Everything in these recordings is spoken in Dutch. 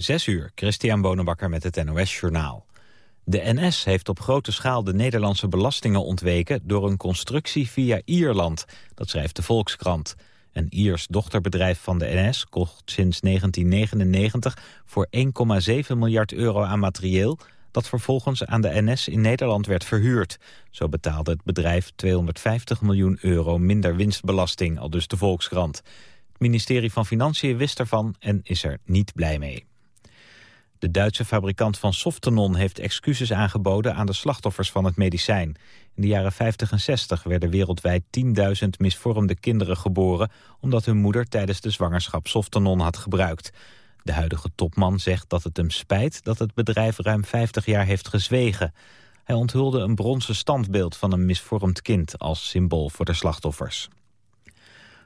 Zes uur, Christian Bonenbakker met het NOS Journaal. De NS heeft op grote schaal de Nederlandse belastingen ontweken... door een constructie via Ierland, dat schrijft de Volkskrant. Een Iers dochterbedrijf van de NS kocht sinds 1999 voor 1,7 miljard euro aan materieel... dat vervolgens aan de NS in Nederland werd verhuurd. Zo betaalde het bedrijf 250 miljoen euro minder winstbelasting, al dus de Volkskrant. Het ministerie van Financiën wist ervan en is er niet blij mee. De Duitse fabrikant van Softenon heeft excuses aangeboden aan de slachtoffers van het medicijn. In de jaren 50 en 60 werden wereldwijd 10.000 misvormde kinderen geboren... omdat hun moeder tijdens de zwangerschap Softenon had gebruikt. De huidige topman zegt dat het hem spijt dat het bedrijf ruim 50 jaar heeft gezwegen. Hij onthulde een bronzen standbeeld van een misvormd kind als symbool voor de slachtoffers.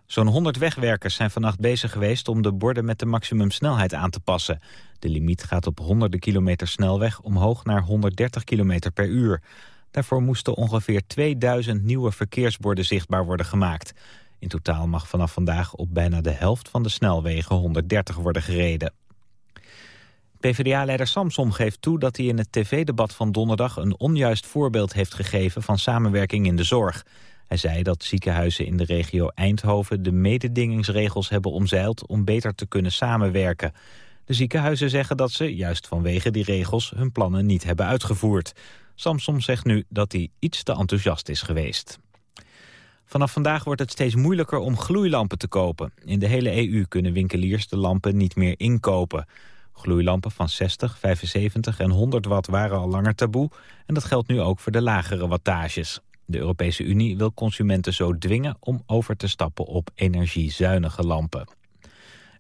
Zo'n 100 wegwerkers zijn vannacht bezig geweest om de borden met de maximumsnelheid aan te passen. De limiet gaat op honderden kilometer snelweg omhoog naar 130 kilometer per uur. Daarvoor moesten ongeveer 2000 nieuwe verkeersborden zichtbaar worden gemaakt. In totaal mag vanaf vandaag op bijna de helft van de snelwegen 130 worden gereden. PvdA-leider Samsom geeft toe dat hij in het tv-debat van donderdag... een onjuist voorbeeld heeft gegeven van samenwerking in de zorg. Hij zei dat ziekenhuizen in de regio Eindhoven de mededingingsregels hebben omzeild om beter te kunnen samenwerken. De ziekenhuizen zeggen dat ze, juist vanwege die regels, hun plannen niet hebben uitgevoerd. Samsom zegt nu dat hij iets te enthousiast is geweest. Vanaf vandaag wordt het steeds moeilijker om gloeilampen te kopen. In de hele EU kunnen winkeliers de lampen niet meer inkopen. Gloeilampen van 60, 75 en 100 watt waren al langer taboe... en dat geldt nu ook voor de lagere wattages. De Europese Unie wil consumenten zo dwingen om over te stappen op energiezuinige lampen.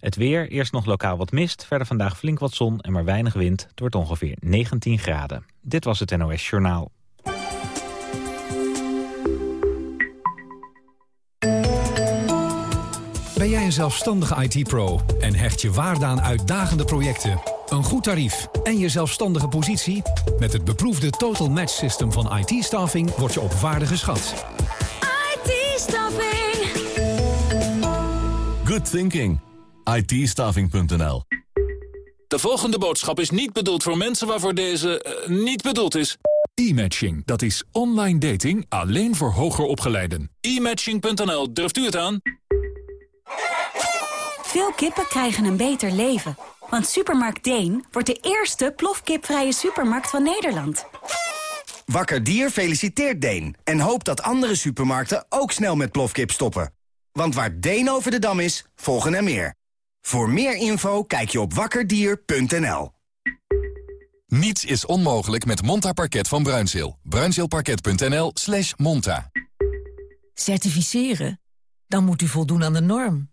Het weer, eerst nog lokaal wat mist, verder vandaag flink wat zon en maar weinig wind. Het wordt ongeveer 19 graden. Dit was het NOS Journaal. Ben jij een zelfstandige IT-pro en hecht je waarde aan uitdagende projecten, een goed tarief en je zelfstandige positie? Met het beproefde Total Match System van IT-staffing word je op waarde geschat. IT-staffing. Good thinking. it De volgende boodschap is niet bedoeld voor mensen waarvoor deze eh, niet bedoeld is. E-matching, dat is online dating alleen voor hoger opgeleiden. E-matching.nl, durft u het aan? Veel kippen krijgen een beter leven. Want Supermarkt Deen wordt de eerste plofkipvrije supermarkt van Nederland. Wakker Dier feliciteert Deen en hoopt dat andere supermarkten ook snel met plofkip stoppen. Want waar Deen over de dam is, volgen er meer. Voor meer info kijk je op wakkerdier.nl. Niets is onmogelijk met Monta Parket van Bruinzeel. Bruinzeelparket.nl slash monta. Certificeren? Dan moet u voldoen aan de norm.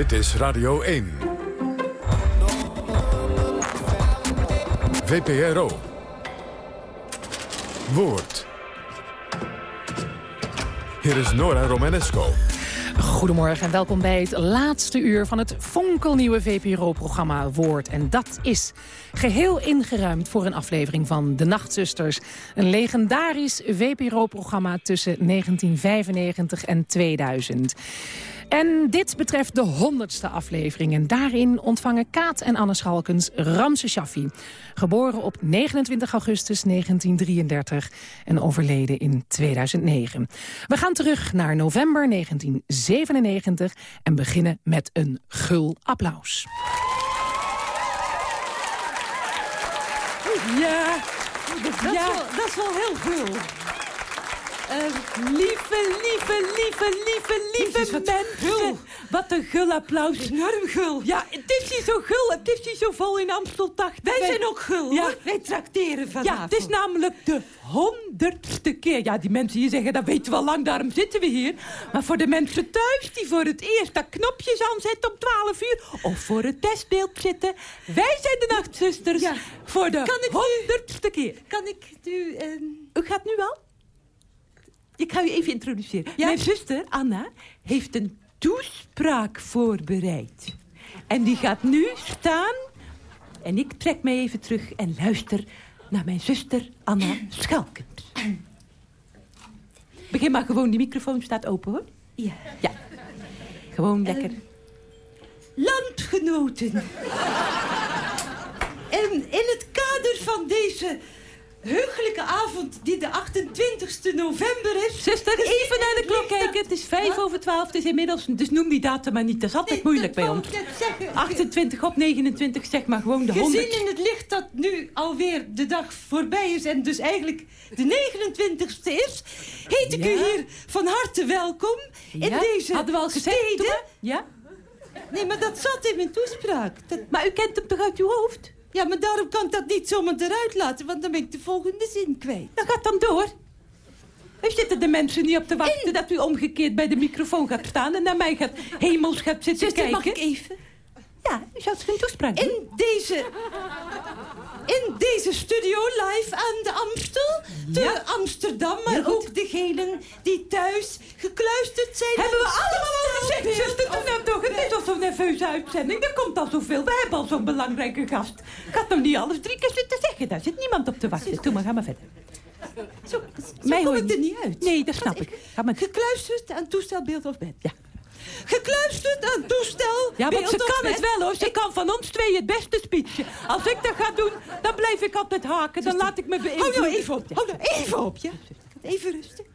Dit is Radio 1. VPRO. Woord. Hier is Nora Romanesco. Goedemorgen en welkom bij het laatste uur van het fonkelnieuwe VPRO-programma Woord. En dat is geheel ingeruimd voor een aflevering van De Nachtzusters. Een legendarisch VPRO-programma tussen 1995 en 2000. En dit betreft de honderdste aflevering. En daarin ontvangen Kaat en Anne Schalkens Ramse Shaffi. Geboren op 29 augustus 1933 en overleden in 2009. We gaan terug naar november 1997 en beginnen met een gul applaus. Ja, dat. Is wel, dat is wel heel gul. Lieve, lieve, lieve, lieve, lieve wat mensen. Wat een gul applaus. Enorm gul. Ja, het is hier zo gul. Het is hier zo vol in Amstel 80. Wij zijn ook gul, Ja. hoor. Wij trakteren vanavond. Ja, het is namelijk de honderdste keer. Ja, die mensen hier zeggen, dat weten we al lang, daarom zitten we hier. Maar voor de mensen thuis die voor het eerst dat knopjes aanzetten om 12 uur... of voor het testbeeld zitten... wij zijn de nachtzusters Ja. voor de honderdste keer. Kan ik u... ehm, U gaat nu al? Ik ga u even introduceren. Ja? Mijn zuster, Anna, heeft een toespraak voorbereid. En die gaat nu staan. En ik trek mij even terug en luister naar mijn zuster Anna Schalkens. Begin maar gewoon, die microfoon staat open hoor. ja. Ja, gewoon lekker. Landgenoten. en in het kader van deze heugelijke avond die de 28e november is... Zuster, gezien even naar de klok dat- kijken. Het is vijf Wat? over twaalf. Het is inmiddels, dus noem die datum maar niet. Dat is altijd Nee, moeilijk bij ons. ik net zeggen. 28 op 29, zeg maar gewoon de 100. Gezien in het licht dat nu alweer de dag voorbij is... en dus eigenlijk de 29e is... heet ik u hier van harte welkom in Ja? deze Hadden we al gezegd, steden. Ja? Nee, maar dat zat in mijn toespraak. Dat, Maar u kent hem toch uit uw hoofd? Ja, maar daarom kan ik dat niet zomaar eruit laten... want dan ben ik de volgende zin kwijt. Dan gaat dan door. U zitten de mensen niet op te wachten dat u omgekeerd bij de microfoon gaat staan... en naar mij gaat hemels gaat zitten Zuster, kijken. mag ik even? Ja, u zou geen toespraak doen. In deze... In deze studio live aan de Amstel, te Ja. Amsterdam, maar ook degenen die thuis gekluisterd zijn. Hebben we allemaal al gezegd, zuster? Doe nou toch. Het is al zo'n nerveuze uitzending. Er komt al zoveel. We hebben al zo'n belangrijke gast. Gaat nog niet alles drie keer zitten zeggen. Daar zit niemand op te wachten. Doe maar, ga maar verder. Zo, zo Mij kom ik er niet uit. Nee, dat snap ik. Ga maar. Gekluisterd aan toestel, beeld of bed. Ja. Gekluisterd aan toestel, Ja, want ze kan het wel hoor. Ze kan van ons twee het beste speechen. Als ik dat ga doen, dan blijf ik altijd haken. Dan laat ik me Hou beïnvloeden. nou even op, hou nou even op, ja. Even rustig.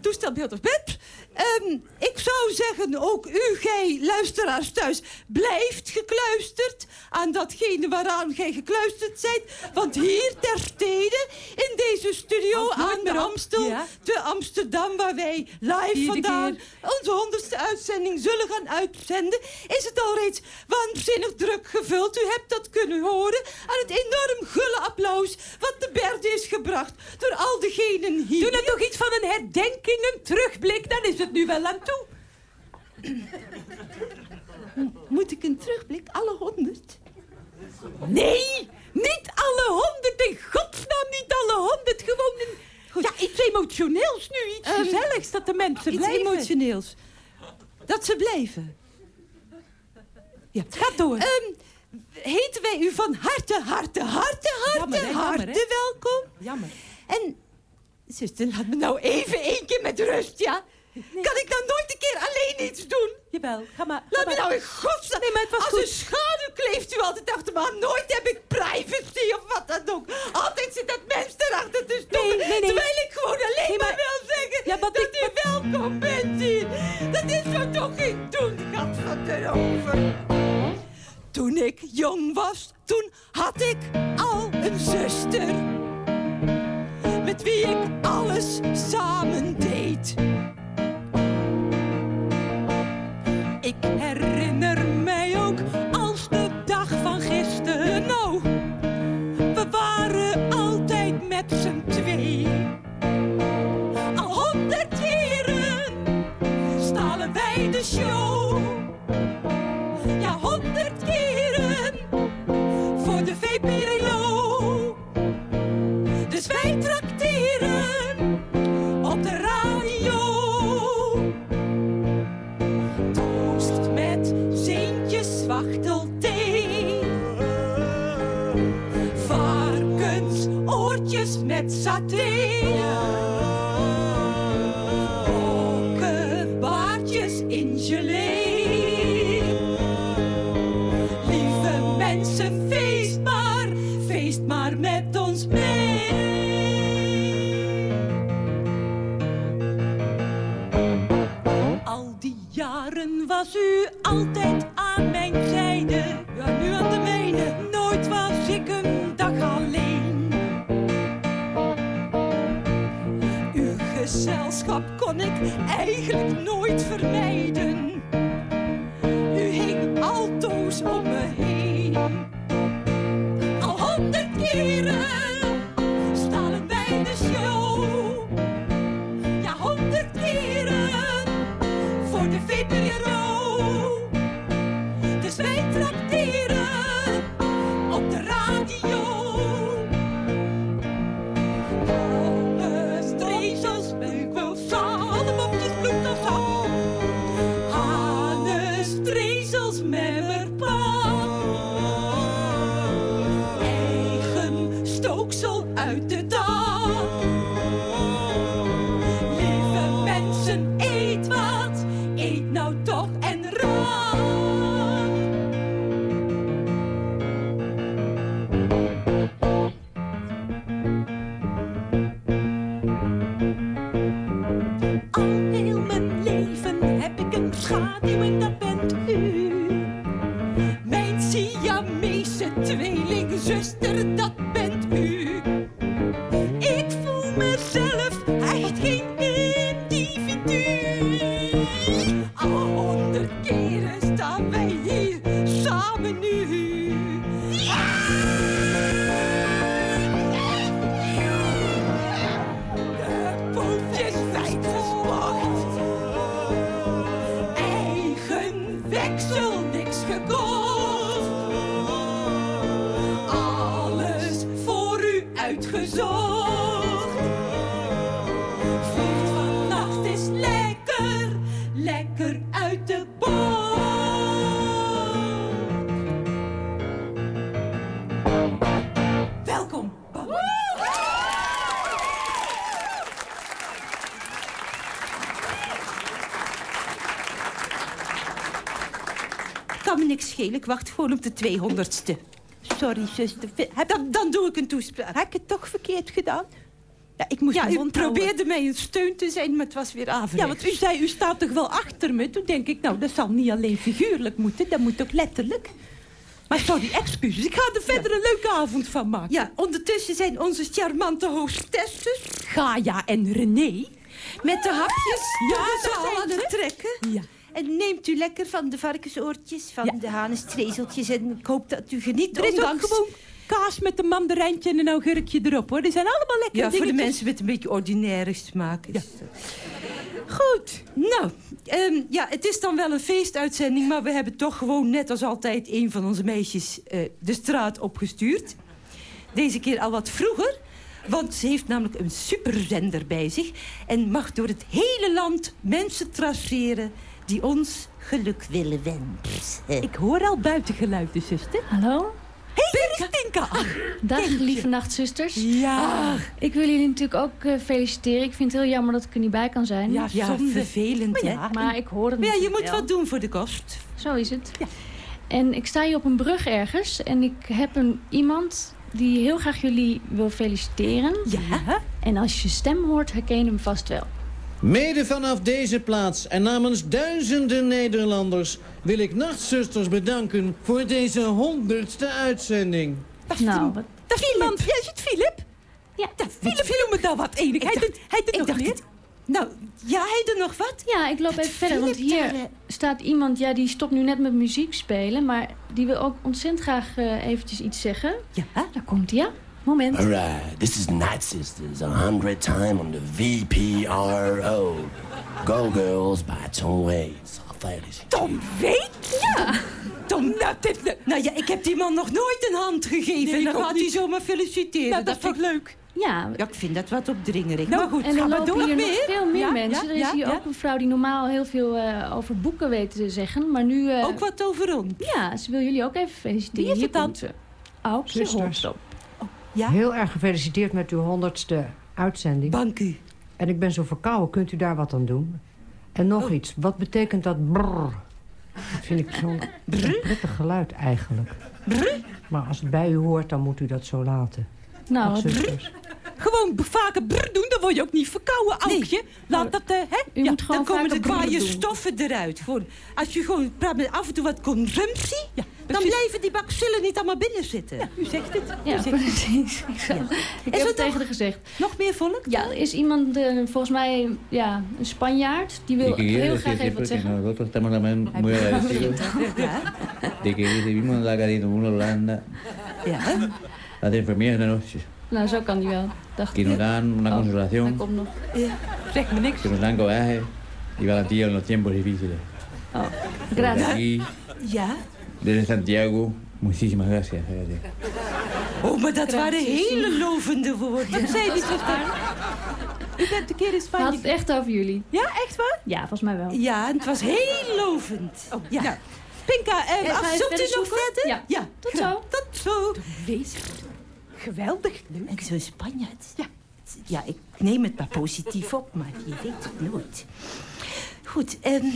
Toestel, beeld of bed. Ehm, ik zou zeggen, ook u, gij luisteraars thuis, blijft gekluisterd aan datgene waaraan gij gekluisterd zijt. Want hier ter stede, in deze studio aan de Amstel, ja. te Amsterdam, waar wij live vandaan keer. onze honderdste uitzending zullen gaan uitzenden, is het al reeds waanzinnig druk gevuld. U hebt dat kunnen horen aan het enorm gulle applaus wat te berde is gebracht door al degenen hier. Doe nou toch iets van een herdenking, een terugblik. Dan is het nu wel aan toe. Moet ik een terugblik, alle honderd? Nee, niet alle honderd. In godsnaam niet alle honderd. Gewoon een... Ja, iets emotioneels nu. Iets Ehm, gezelligs dat de mensen Iets blijven. emotioneels. Dat ze blijven. Ja. Ga door. Ehm, heten wij u van harte, harte, harte, harte, Jammer, hè, jammer, harte welkom. Jammer. En, zuster, laat me nou even één keer met rust, ja? Kan ik nou nooit een keer alleen iets doen? Jawel, ga maar. ga Laat me maar. nou in godsnaam... Nee, maar het was Als goed. een schaduw kleeft u altijd achter me aan. Nooit heb ik privacy of wat dan ook. Altijd zit dat mens erachter te stoppen. Nee, nee, nee. Terwijl ik gewoon alleen Nee, maar... maar- wil zeggen Ja, dat ik- u welkom bent hier. Dat is zo toch geen doen, gat van de over. Toen ik jong was, toen had ik al een zuster. Met wie ik alles samen deed. Ik herinner mij ook als de dag van gisteren. Nou, We waren altijd met z'n twee. Al honderd keren stalen wij de show. Ja, honderd keren voor de VPRO. Met saté. Okkenbaardjes in gelee. Lieve mensen, feest maar, feest maar met ons mee. Al die jaren was u altijd uitgezocht. Vliegt vannacht is lekker, lekker uit de boot. Welkom. Kan me niks schelen, ik wacht gewoon op de 200ste. Sorry, zuster. Heb... Dan, dan doe ik een toespraak. Verkeerd gedaan? Ja, ik moest Ja, u probeerde mij een steun te zijn, maar het was weer averechts. Ja, want u zei, u staat toch wel achter me? Toen denk ik, nou, dat zal niet alleen figuurlijk moeten, dat moet ook letterlijk. Maar sorry, excuses. Ik ga er verder een leuke avond van maken. Ja, ondertussen zijn onze charmante hostesses... Gaia en René. met de hapjes Ja, de aan het trekken. Ja. En neemt u lekker van de varkensoortjes, van Ja. de hanenstrezeltjes... en ik hoop dat u geniet, Er is ook gewoon kaas met een mandarijntje en een augurkje erop, hoor. Die zijn allemaal lekker Ja, voor de mensen met een beetje ordinaire smaak. Ja. Goed, nou, ehm, ja, het is dan wel een feestuitzending... maar we hebben toch gewoon net als altijd een van onze meisjes eh, de straat opgestuurd. Deze keer al wat vroeger, want ze heeft namelijk een superzender bij zich... en mag door het hele land mensen traceren die ons geluk willen wensen. Ik hoor al buitengeluiden, zuster. Hallo? Hé, hey, Tinka. Dag, lieve nachtzusters. Ja. Ik wil jullie natuurlijk ook eh, feliciteren. Ik vind het heel jammer dat ik er niet bij kan zijn. Ja, Ja, vervelend, Maar hè? ja, Maar ik hoor het Maar ja, je moet wel. wat doen voor de kost. Zo is het. Ja. En ik sta hier op een brug ergens. En ik heb een, iemand die heel graag jullie wil feliciteren. Ja? En als je stem hoort, herken je hem vast wel. Mede vanaf deze plaats en namens duizenden Nederlanders... wil ik Nachtzusters bedanken voor deze honderdste uitzending. Nou, wat... Dat iemand. Ja, is het Philip? Ja. Ja, Philip noem me dan wat enig. Hij doet, hij doet ik nog het- Nou, ja, hij er nog wat? Ja, ik loop even verder, want Philip hier daar, eh, staat iemand... ja, die stopt nu net met muziek spelen... maar die wil ook ontzettend graag eh, eventjes iets zeggen. Ja? Daar komt hij, ja. Moment. Alright, this is Night Sisters, a hundred time on the VPRO. Go Girls by Tom Waits. Tom weet? Ja. Tom, nou, dit- nou ja, ik heb die man nog nooit een hand gegeven. Nee, en ik dan ook gaat hij zomaar feliciteren. Nou, dat is toch vind ik- leuk? Ja, Ja, ik vind dat wat opdringerig. Nou, maar goed, en er lopen door. hier Nog veel meer Ja, mensen. ja, er is ja, hier ja. ook een vrouw die normaal heel veel eh, over boeken weet te zeggen. Maar nu... eh, Ook wat over ons. Ja, ze wil jullie ook even feliciteren. Wie is Hier het dan? Ja? Heel erg gefeliciteerd met uw honderdste uitzending. Dank u. En ik ben zo verkouden, kunt u daar wat aan doen? En nog iets, wat betekent dat brrr? Dat vind ik zo'n een prettig geluid eigenlijk. Maar als het bij u hoort, dan moet u dat zo laten. Nou, zusters. Gewoon vaker brr doen, dan word je ook niet verkouden, Aukje. Laat dat, eh, hè? U moet gewoon Dan komen de brrr kwaaie stoffen eruit. Gewoon, als je gewoon praat met af en toe wat consumptie... Dan blijven die bacillen niet allemaal binnen zitten. U zegt het. Ja, zegt het. precies. Ik, zal- ik Is heb het tegen haar gezegd. Nog meer volk? Ja, er is iemand, eh, volgens mij, ja, een Spanjaard. Die wil heel graag even wat zeggen. nosotros estamos también muy agradecidos de que recibimos la Holanda Ja. las enfermeras de noche Nou, zo kan die wel. Dacht que nos dan una Oh, consolación, Hij komt nog. Zeg me niks. que nos dan coraje y valentía en los tiempos difíciles. Oh, gracias. Ja? Desde Santiago, muchísimas gracias. Oh, maar dat waren hele lovende woorden. Wat zei die zuster? U bent een keer in Hij had Spanje. het echt over jullie. Ja, echt waar? Ja, volgens mij wel. Ja, het was heel lovend. Oh, ja. Nou, Pinka, eh, je zoekt u nog verder? Ja. ja. Tot zo. Tot zo. Wees. Geweldig leuk. En zo'n Spanjaard. Ja. Ja, ik neem het maar positief op, maar je weet het nooit. Goed, en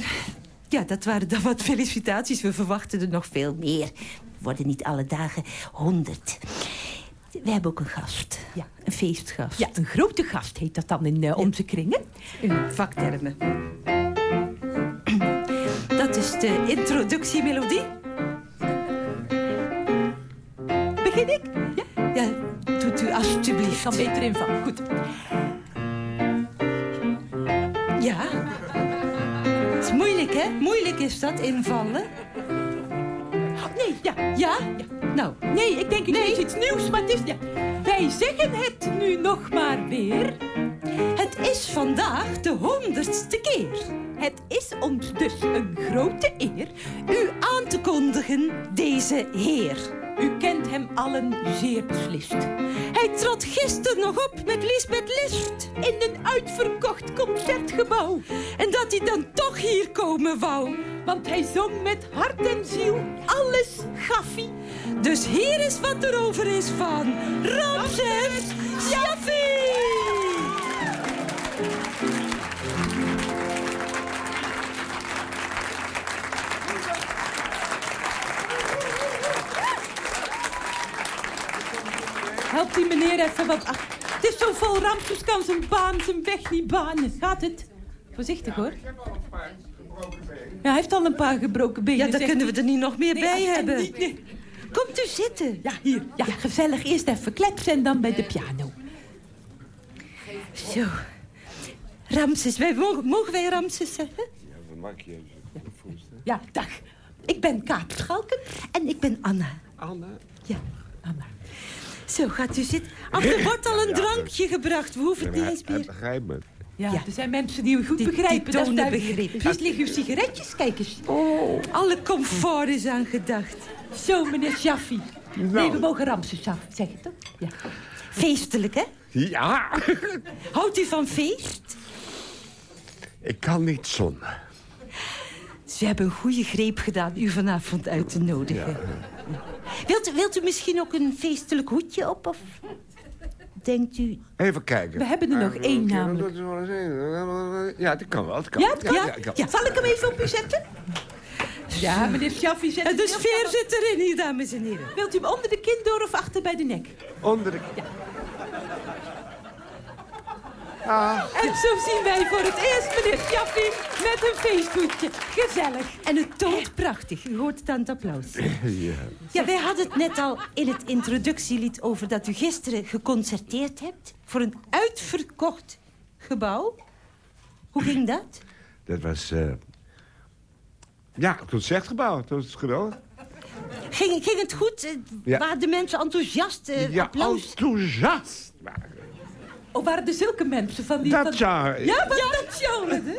ja, dat waren dan wat felicitaties. We verwachten er nog veel meer. We worden niet alle dagen honderd. We hebben ook een gast. Ja. Een feestgast. Ja, een grote gast heet dat dan in eh, onze kringen. In vaktermen. Dat is de introductiemelodie. Begin ik? Ja? Ja, doet u alstublieft. Ik kan beter invallen. Goed. Ja. Is moeilijk, hè? Moeilijk is dat, invallen. Nee, ja. Ja? Nou, Nee, ik denk ineens Nee. iets nieuws, maar het is... Ja. Wij zeggen het nu nog maar weer. het is vandaag de honderdste keer. Het is ons dus een grote eer. U aan te kondigen, deze heer. U kent hem allen zeer beslist. Hij trad gisteren nog op met Lisbeth List. In een uitverkocht concertgebouw. En dat hij dan toch hier komen wou. Want hij zong met hart en ziel. Alles gaf hij. Dus hier is wat er over is van Ramses Shaffi! Help die meneer even wat... Ach, het is zo vol Ramses kan zijn baan, zijn weg niet banen. Gaat het? Voorzichtig hoor. Ja, hij heeft al een paar gebroken benen. Ja, zegt kunnen we er niet nog meer Nee, bij hebben. niet- nee. Komt u zitten. Ja, hier. Ja, gezellig. Eerst even kletsen en dan bij de piano. Zo. Ramses, wij mogen, mogen wij Ramses zeggen? Ja, dag. Ik ben Kaap Schalken. En ik ben Anna. Anna? Ja, Anna. Zo, gaat u zitten. Ach, er wordt al een drankje gebracht. We hoeven het niet eens meer... begrijpt me. Ja, Ja. er zijn mensen die u goed Die- die begrijpen. dat begrip. Hier liggen uw sigaretjes, kijk eens. Oh, alle comfort is aan gedacht. Zo, meneer Shaffi. Nee, Nou. we mogen Ramses Shaffi zeggen, toch? Ja. Feestelijk, hè? Ja, Houdt u van feest? ik kan niet zonder. Ze hebben een goede greep gedaan u vanavond uit te nodigen. Wilt, u- wilt u misschien ook een feestelijk hoedje op? Of denkt u... Even kijken. We hebben er nog één namelijk. dat is wel eens één. Ja, dat kan wel. Dat kan. Ja, het kan? Ja, kan. Ja, Zal ik hem even op u zetten? Ja, meneer Shaffi, zet De hem sfeer zit erin hier, dames en heren. Wilt u hem onder de kin door of achter bij de nek? Onder de... Ah, En zo zien wij voor het eerst meneer Shaffi met een feesthoedje. Gezellig. En het toont prachtig. U hoort het aan het applaus. ja. Ja, wij hadden het net al in het introductielied over dat u gisteren geconcerteerd hebt voor een uitverkocht gebouw. Hoe ging dat? Dat was... eh Ja, een concertgebouw. Dat was geweldig. Ging, ging het goed? Eh, Ja. Waren de mensen enthousiast? Eh, ja, applaus? enthousiast. Oh, waren er zulke mensen van die... Dat van... genre. Ja, wat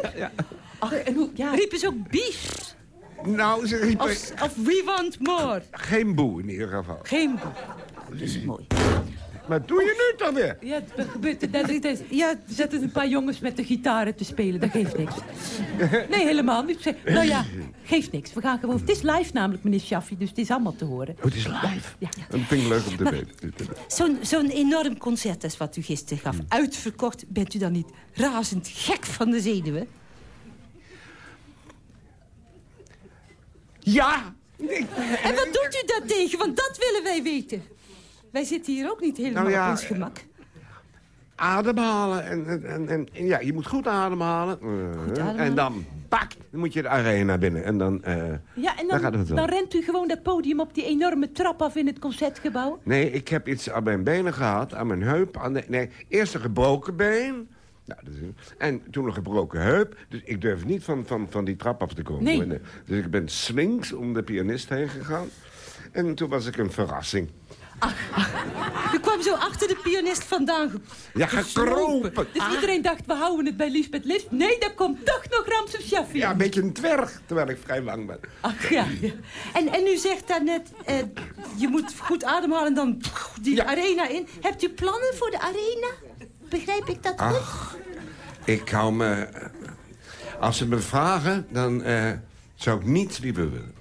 dat? Ja. Ach, en hoe... Ja. Riepen ze ook bies? Nou, ze riepen... Of, of we want more? Geen boe in ieder geval. Geen boe. Dat is mooi. Maar doe je nu toch weer? Ja, het gebeurt er net. Is- Ja, er zitten een paar jongens met de gitaren te spelen. Dat geeft niks. Nee, helemaal niet. Nou ja, geeft niks. We gaan gewoon... Het is live namelijk, meneer Shaffi, dus het is allemaal te horen. Oh, het is live. Ja. Dat vind ik leuk om te weten. Zo'n zo'n enorm concert als wat u gisteren gaf. Hmm. Uitverkocht. Bent u dan niet razend gek van de zenuwen? Ja! En wat doet u daar tegen? Want dat willen wij weten. Wij zitten hier ook niet helemaal Nou ja, op ons gemak. ademhalen. En, en, en, ja, je moet goed ademhalen. Eh, ademhalen. En dan, pak, dan moet je de arena binnen. En dan, eh, Ja, en dan dan, rent u gewoon dat podium op die enorme trap af in het concertgebouw. Nee, ik heb iets aan mijn benen gehad, aan mijn heup. Aan de, nee, eerst een gebroken been. Nou, dat is, en toen een gebroken heup. Dus ik durf niet van, van, van die trap af te komen. Nee. En, Dus ik ben slinks om de pianist heen gegaan. En toen was ik een verrassing. U kwam zo achter de pianist vandaan. Ja, gekropen. Dus iedereen dacht, we houden het bij Lisbeth List. Nee, daar komt toch nog Ramses Shaffi. Ja, een beetje een dwerg, terwijl ik vrij lang ben. Ach ja. En, en u zegt daarnet, eh, je moet goed ademhalen en dan die arena in. Hebt u plannen voor de arena? Begrijp ik dat goed? Ach, ik hou me... Als ze me vragen, dan eh, zou ik niets liever willen.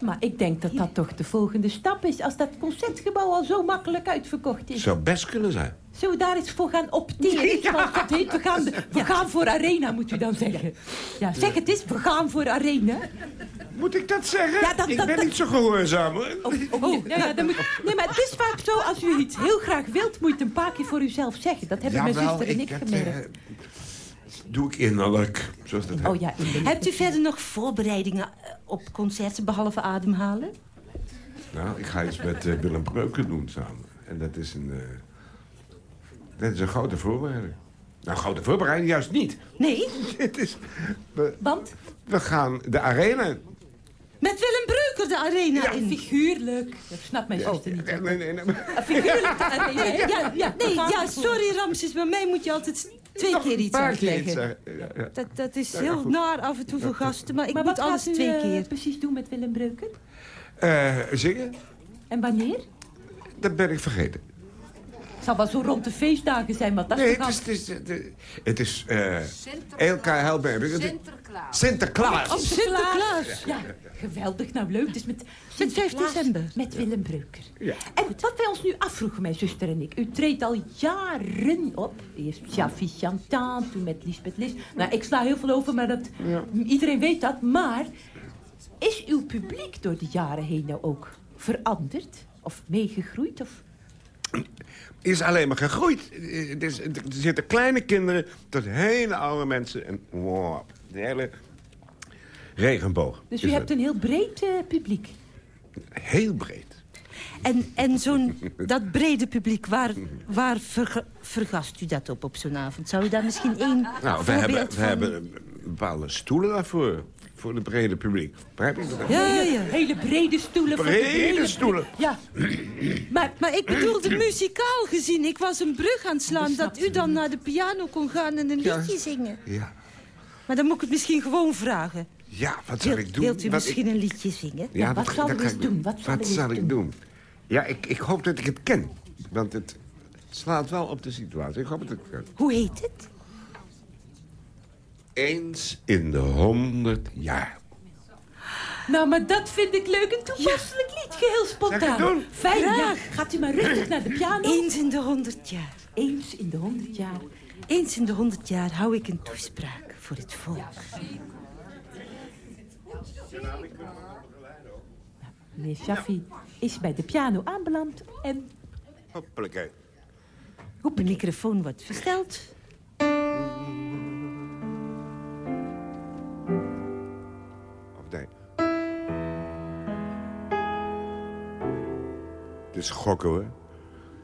Maar ik denk dat dat toch de volgende stap is... als dat concertgebouw al zo makkelijk uitverkocht is. Zou best kunnen zijn. Zullen we daar eens voor gaan opteren? Dat heet, we gaan, we gaan voor arena, moet u dan zeggen. Ja, zeg het eens, we gaan voor arena. Moet ik dat zeggen? Ja, dat, ik dat, ben dat- niet zo gehoorzaam, hoor. Oh, oh, ja, dan moet, nee, maar het is vaak zo, als u iets heel graag wilt... moet je het een paar keer voor uzelf zeggen. Dat hebben mijn zuster en ik heb, gemerkt. eh, doe ik innerlijk, zoals dat heet. Oh ja, inderdaad. Hebt u verder nog voorbereidingen op concerten behalve ademhalen? Nou, ik ga iets met eh, Willem Breuken doen samen. En dat is een... eh, dat is een grote voorbereiding. Nou, grote voorbereiding juist niet. Nee? Het is... We, Want? We gaan de arena... Met Willem Breuker de arena in. Figuurlijk. Dat snapt mijn zuster niet. Nee, nee, nee. nee. Figuurlijk de arena? Ja, ja, nee, ja, sorry Ramses, maar mij moet je altijd twee keer iets paar keer iets uitleggen. zeggen. Ja, ja. Dat, dat is heel goed. naar af en toe voor gasten, maar ik Maar moet alles u twee eh, keer. precies doen met Willem Breuker? Eh, zingen? En wanneer? Dat ben ik vergeten. Het zal wel zo rond de feestdagen zijn, want dat is Nee, toch het is... Het is, het is eh Elka Helberg. Sinterklaas. Sinterklaas. Oh, Sinterklaas. Ja, geweldig. Nou, leuk. Dus met, Met 5 Sinterklaas december. Met Willem Breuker. Ja. En wat wij ons nu afvroegen, mijn zuster en ik. U treedt al jaren op. Eerst Shaffi Chantan, toen met Lisbeth Lis. Nou, ik sla heel veel over, maar dat, iedereen weet dat. Maar is uw publiek door de jaren heen nou ook veranderd? Of meegegroeid? Of... is alleen maar gegroeid. Eh, is, er zitten kleine kinderen tot hele oude mensen. En wow, de hele regenboog. Dus u hebt een heel breed eh, publiek. Heel breed. En, en zo'n, dat brede publiek, waar, waar vergast u dat op op zo'n avond? Zou u daar misschien één Nou, we voorbeeld hebben, we van... hebben bepaalde stoelen daarvoor. Voor het brede publiek. Begrijp je dat? Ja, ja, ja. Hele brede stoelen. voor de Brede hele- stoelen. Ja. Maar, maar ik bedoelde muzikaal gezien. Ik was een brug aan het slaan dat u dan naar de piano kon gaan en een Ja. liedje zingen. Ja. Maar dan moet ik het misschien gewoon vragen. Ja, wat zal Wilt- ik doen? Wilt u Wat misschien ik- een liedje zingen? Ja, wat dat, zal dat ik doen? Wat zal ik doen? doen? Ja, ik, ik hoop dat ik het ken. Want het slaat wel op de situatie. Ik hoop dat ik het ken. Hoe heet het? Eens in de honderd jaar. Nou, maar dat vind ik leuk. Een toepasselijk lied. Geheel spontaan. Fijn, ja. Gaat u maar rustig naar de piano. Eens in de honderd jaar. Eens in de honderd jaar. Eens in de honderd jaar hou ik een toespraak voor het volk. Meneer Shaffi is bij de piano aanbeland en... Hoppelijkee. De microfoon wordt versteld. Nee. Het is gokken hoor.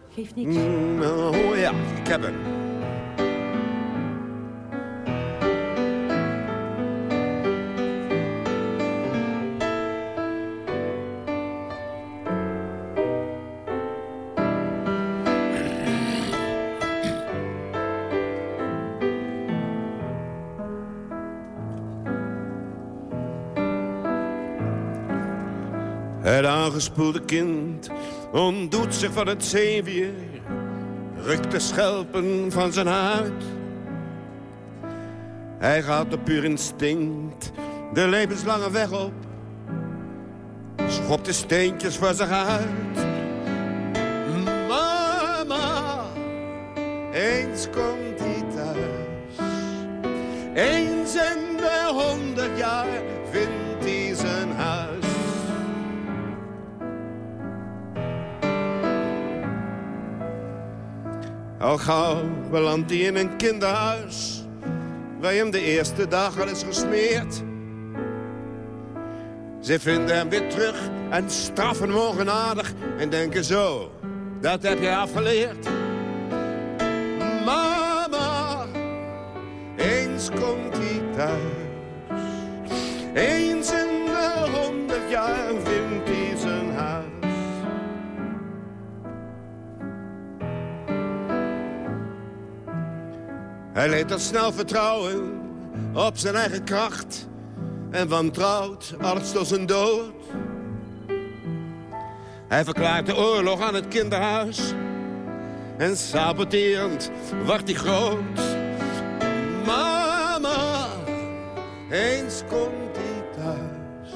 Geeft niks. Mm, oh ja, ik heb hem. Aangespoelde kind ontdoet zich van het zeewier, rukt de schelpen van zijn huid. Hij gaat op puur instinct de levenslange weg op, schopt de steentjes voor zich uit. Mama, eens komt hij thuis, eens in de honderd jaar vindt Al gauw belandt hij in een kinderhuis... waar hem de eerste dag al is gesmeerd. Ze vinden hem weer terug en straffen hem ongenadig... en denken zo, dat heb je afgeleerd. Mama, eens komt hij thuis. Eens in de honderd jaar vindt Hij leert al snel vertrouwen op zijn eigen kracht. En wantrouwt alles tot zijn dood. Hij verklaart de oorlog aan het kinderhuis. En saboterend wordt hij groot. Mama, eens komt hij thuis.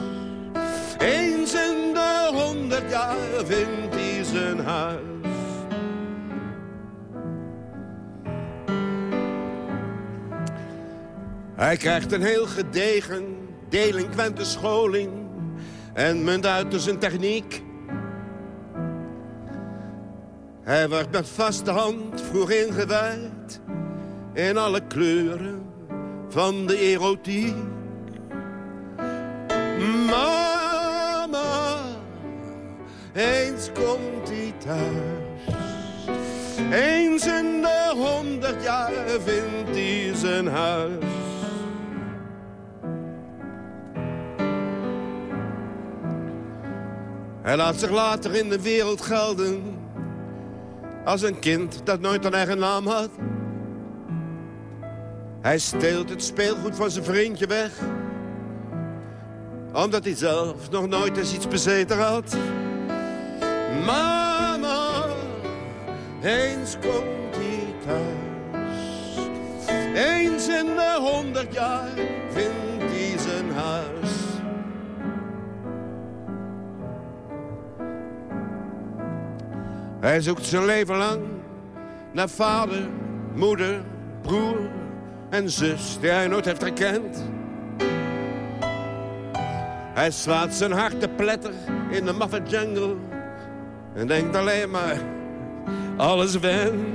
Eens in de honderd jaar vindt hij zijn huis. Hij krijgt een heel gedegen, delinquente scholing... en munt uit dus zijn techniek. Hij wordt met vaste hand vroeg ingewijd... in alle kleuren van de erotiek. Mama, eens komt hij thuis. Eens in de honderd jaar vindt hij zijn huis. Hij laat zich later in de wereld gelden als een kind dat nooit een eigen naam had. Hij steelt het speelgoed van zijn vriendje weg. Omdat hij zelf nog nooit eens iets bezeten had. Mama, eens komt hij thuis. Eens in de honderd jaar vindt Hij zoekt zijn leven lang naar vader, moeder, broer en zus die hij nooit heeft gekend. Hij slaat zijn hart te pletter in de maffe jungle en denkt alleen maar, alles went.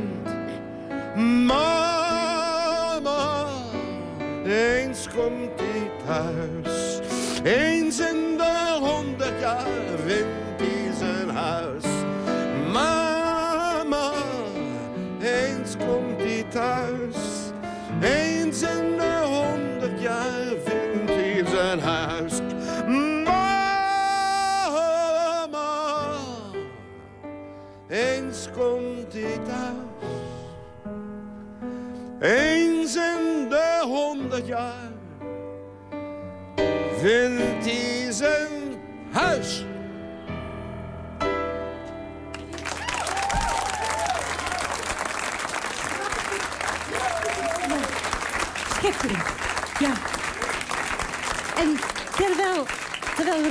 Mama, eens komt hij thuis. Eens in de honderd jaar vindt Eens in de honderd jaar vindt hij zijn huis. Schitterend. Ja. En terwijl, terwijl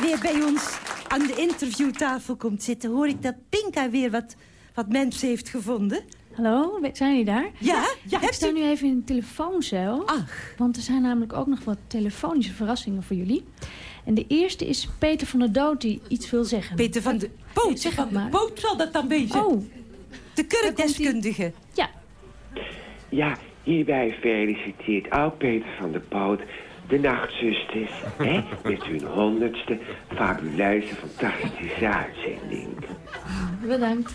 weer bij ons aan de interviewtafel komt zitten... hoor ik dat Pinka weer wat, wat mensen heeft gevonden. Hallo, zijn jullie daar? Ja, ja, ik sta u- nu even in de telefooncel. Ach. Want er zijn namelijk ook nog wat telefonische verrassingen voor jullie. En de eerste is Peter van der Dood die iets wil zeggen. Peter van de Poot. Zeg het maar. Poot zal dat dan wezen. Oh. De kurkdeskundige. Ja. Ja, hierbij feliciteert oud Peter van der Poot de nachtzusters. hè, met hun honderdste fabuleuze, fantastische uitzending. Bedankt.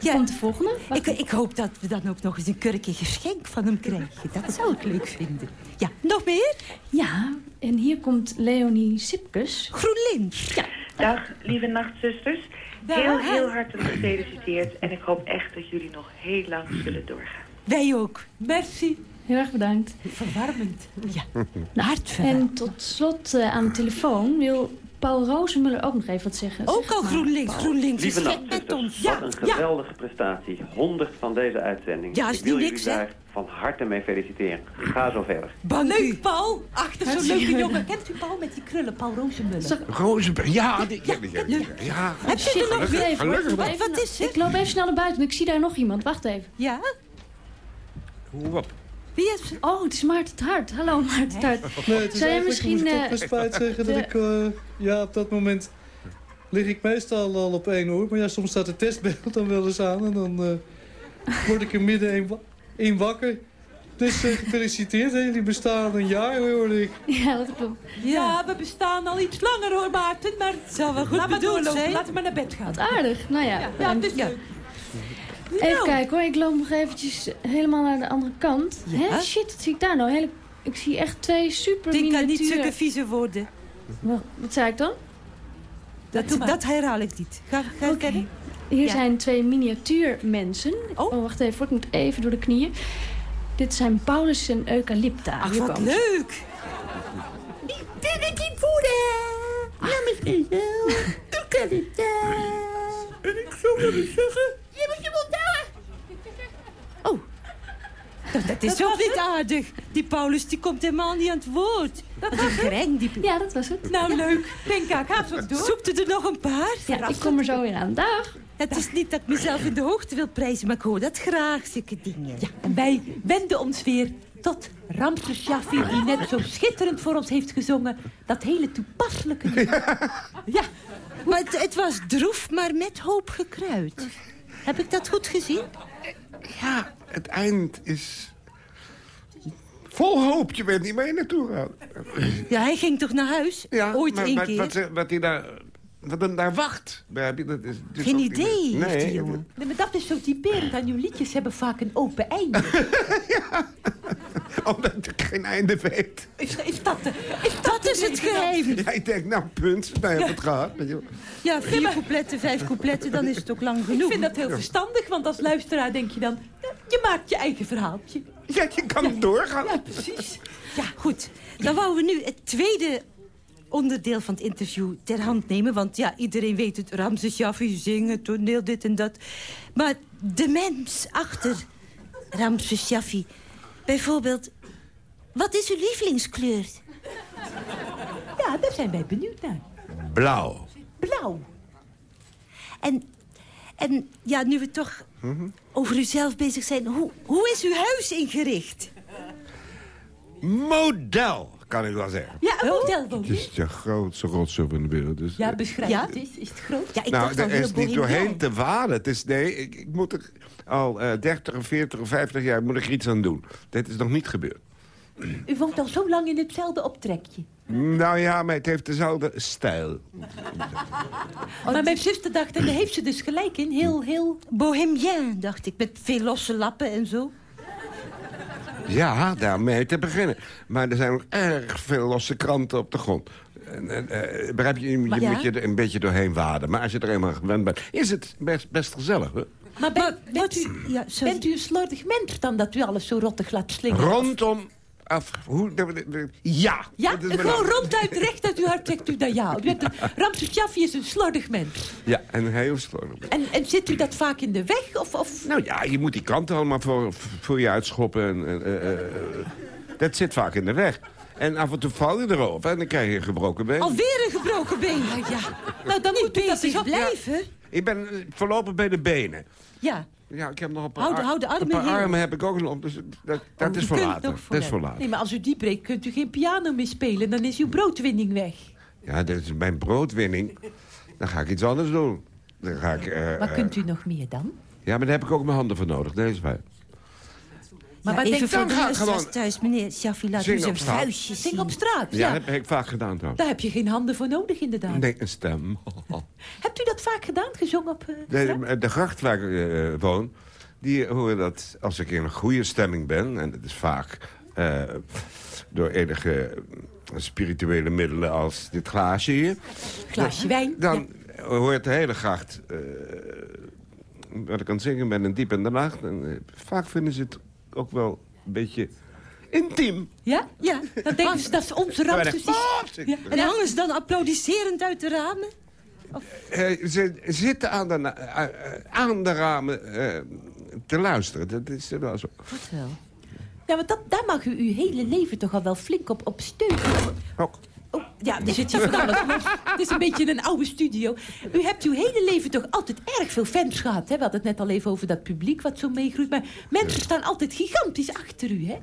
Ja. Komt de volgende? Ik, ik hoop dat we dan ook nog eens een kurkje geschenk van hem krijgen. Dat zou ik leuk vinden. Ja, nog meer? Ja, en hier komt Leonie Sipkes. GroenLinks. Ja. Dag, lieve nachtzusters. Dag. Heel, heel hartelijk gefeliciteerd. En ik hoop echt dat jullie nog heel lang zullen doorgaan. Wij ook. Merci. Heel erg bedankt. Verwarmend. Ja, En hartverwarmend. tot slot eh, aan de telefoon wil Paul Rozenmuller ook nog even wat zeggen. Ook Zeg al maar, GroenLinks. Paul. GroenLinks is Lieve gek met ons. wat Ja, een ja. geweldige prestatie. 100 van deze uitzending. Ja, is Ik wil niks, daar van harte mee feliciteren. Ga zo verder. U. Leuk, Paul. Ach, dat is zo'n leuke jongen. Kent u Paul met die krullen? Paul Rozenmuller. Rozenberg, ja, die ik. Ja, ja. Heb je er nog weer? even, Wat is er? Ik loop even snel naar buiten. Ik zie daar nog iemand. Wacht even. Ja? Hoe op? Wie Oh, het is Maarten het Hart. Hallo Maarten het Hart. Nee, het is Zou jij eigenlijk, misschien, moet ik toch eh, met spijt zeggen dat de- ik... eh, ja, op dat moment lig ik meestal al op één oor. Maar ja, soms staat het testbeeld dan wel eens aan. En dan, eh, word ik er midden in, wa- in wakker. Dus gefeliciteerd, hè. jullie bestaan een jaar, hoorde ik. Ja, dat klopt. Ja, we bestaan al iets langer hoor, Maarten. Maar het zal wel goed Laat bedoeld zijn. Laten we maar naar bed gaan. Wat aardig. Nou ja. Ja, het is ja. leuk. Even Nou. kijken hoor, ik loop nog eventjes helemaal naar de andere kant. Ja? Hè? Shit, wat zie ik daar nou? Hele... Ik zie echt twee super Denk aan niet zulke vieze woorden. Wat, wat zei ik dan? Dat, dat herhaal ik niet. Ga, ga verder. Hier Ja. zijn twee miniatuurmensen. Oh. wacht even, ik moet even door de knieën. Dit zijn Paulus en Eucalypta. Ach, Hier wat ze. leuk. Ik ben het niet voeden. Wel. Eucalypta. En ik zou willen zeggen... Je moet je mond houden. Oh. Nou, dat is ook niet aardig. Die Paulus die komt helemaal niet aan het woord. Dat is een greng. Die... Ja, dat was het. Nou, leuk. Renka, ga zo door. Zoekt u er nog een paar? Ja, ik kom er zo weer aan. Dag. Het is niet dat ik mezelf in de hoogte wil prijzen, maar ik hoor dat graag, zulke dingen. Ja, en wij wenden ons weer tot Ramses Shaffi... die net zo schitterend voor ons heeft gezongen. Dat hele toepasselijke... Ja. Maar het, het was droef, maar met hoop gekruid. Heb ik dat goed gezien? Ja, het eind is... Vol hoop, je weet niet je naartoe gaat. Ja, hij ging toch naar huis? Ja, Ooit maar één wat, keer? Wat, wat hij daar, wat hem daar wacht. Dat is, dus Geen idee heeft Nee, die jongen. Nee, maar dat is zo typerend aan uw liedjes. hebben vaak een open einde. Omdat ik geen einde weet. Is, is dat, is dat, Dat is het geheim. Ja, ik denk, nou, punt. Nou ja, het gaat. weet je wel. Ja, vier coupletten, vijf coupletten, dan is het ook lang Ik genoeg. vind dat heel verstandig, want als luisteraar denk je dan... ja, Je maakt je eigen verhaaltje. Ja, je kan doorgaan. Ja, precies. Ja, goed. Dan wouden we nu het tweede onderdeel van het interview ter hand nemen. Want ja, iedereen weet het. Ramses Shaffi, zingen, toneel, dit en dat. Maar de mens achter Ramses Shaffi. Bijvoorbeeld, wat is uw lievelingskleur? Ja, daar zijn wij benieuwd naar. Blauw. Blauw. En, en ja, nu we toch over uzelf bezig zijn. Hoe, hoe is uw huis ingericht? Model, kan ik wel zeggen. Ja, een Het is de grootste rotzooi van de wereld. Dus, Ja, eh, beschrijf Ja? het eens. Is het groot? Ja, ik nou, dacht er is niet doorheen te waden. Het is, nee, ik, ik moet er al eh 30 of 40 of 50 jaar moet ik er iets aan doen. Dit is nog niet gebeurd. U woont al zo lang in hetzelfde optrekje. Nou ja, maar het heeft dezelfde stijl. maar mijn zuster dacht, en daar heeft ze dus gelijk in, heel, heel... Bohemien, dacht ik, met veel losse lappen en zo. Ja, daarmee te beginnen. Maar er zijn ook erg veel losse kranten op de grond. En, en, eh, begrijp je, je, Maar je ja. moet je er een beetje doorheen waden. Maar als je er eenmaal gewend bent, is het best, best gezellig. Hoor. Maar, ben- bent, u, Ja, bent u een slordig mens dan dat u alles zo rottig laat slingeren? Rondom af... Hoe, ja. Ja, gewoon ronduit recht uit uw hart zegt u dat ja. Ramses Shaffi is een slordig mens. Ja, en heel slordig. En, en zit u dat vaak in de weg? Of, of... Nou ja, je moet die kranten allemaal voor, voor je uitschoppen. En, en, eh, eh, dat zit vaak in de weg. En af en toe val je erop en dan krijg je een gebroken been. Alweer een gebroken been. Ja, nou dan moet u dat blijven. Ik ben eh, voorlopig bij de benen. Ja. Ja, ik heb nog een paar, Hou de- ar- hou de armen een paar armen heb ik ook nog. Dus dat, dat Oh, is u voor kunt later. Dat is voor later. Nee, maar als u die breekt, kunt u geen piano meer spelen. Dan is uw broodwinning weg. Ja, dat is mijn broodwinning. Dan ga ik iets anders doen. Dan ga ik... eh, Wat eh, kunt u nog meer dan? Ja, maar daar heb ik ook mijn handen voor nodig. Nee, is waar. Maar Ja, wat even voor dan? de gewoon- thuis. Meneer Shaffi, laat u Zingen zijn op straat. vuistjes Zing op straat, Ja, ja. dat heb ik vaak gedaan trouwens. Daar heb je geen handen voor nodig, inderdaad. Nee, een stem. Hebt u dat vaak gedaan, gezongen op... eh, straat? De, de gracht waar ik eh, woon, die horen dat als ik in een goede stemming ben... en dat is vaak eh, door enige eh, spirituele middelen als dit glaasje hier... Glaasje wijn. Dan hoort de hele gracht eh, wat ik aan het zingen ben en diep in de nacht. En, eh, vaak vinden ze het ook wel een beetje intiem. Ja? Ja. Dan denken ze, dat is Ramses. dan- die- Ja. En hangen ze dan applaudisserend uit de ramen? Eh, ze zitten aan de, eh, eh, aan de ramen te luisteren. Dat is wel zo. Wat wel. Ja, want dat, daar mag u uw hele leven toch al wel flink op, op steunen. Ook. Ja, er zit hier van alles. Het is een beetje een oude studio. U hebt uw hele leven toch altijd erg veel fans gehad. Hè? We hadden het net al even over dat publiek wat zo meegroeit. Maar mensen staan altijd gigantisch achter u, hè?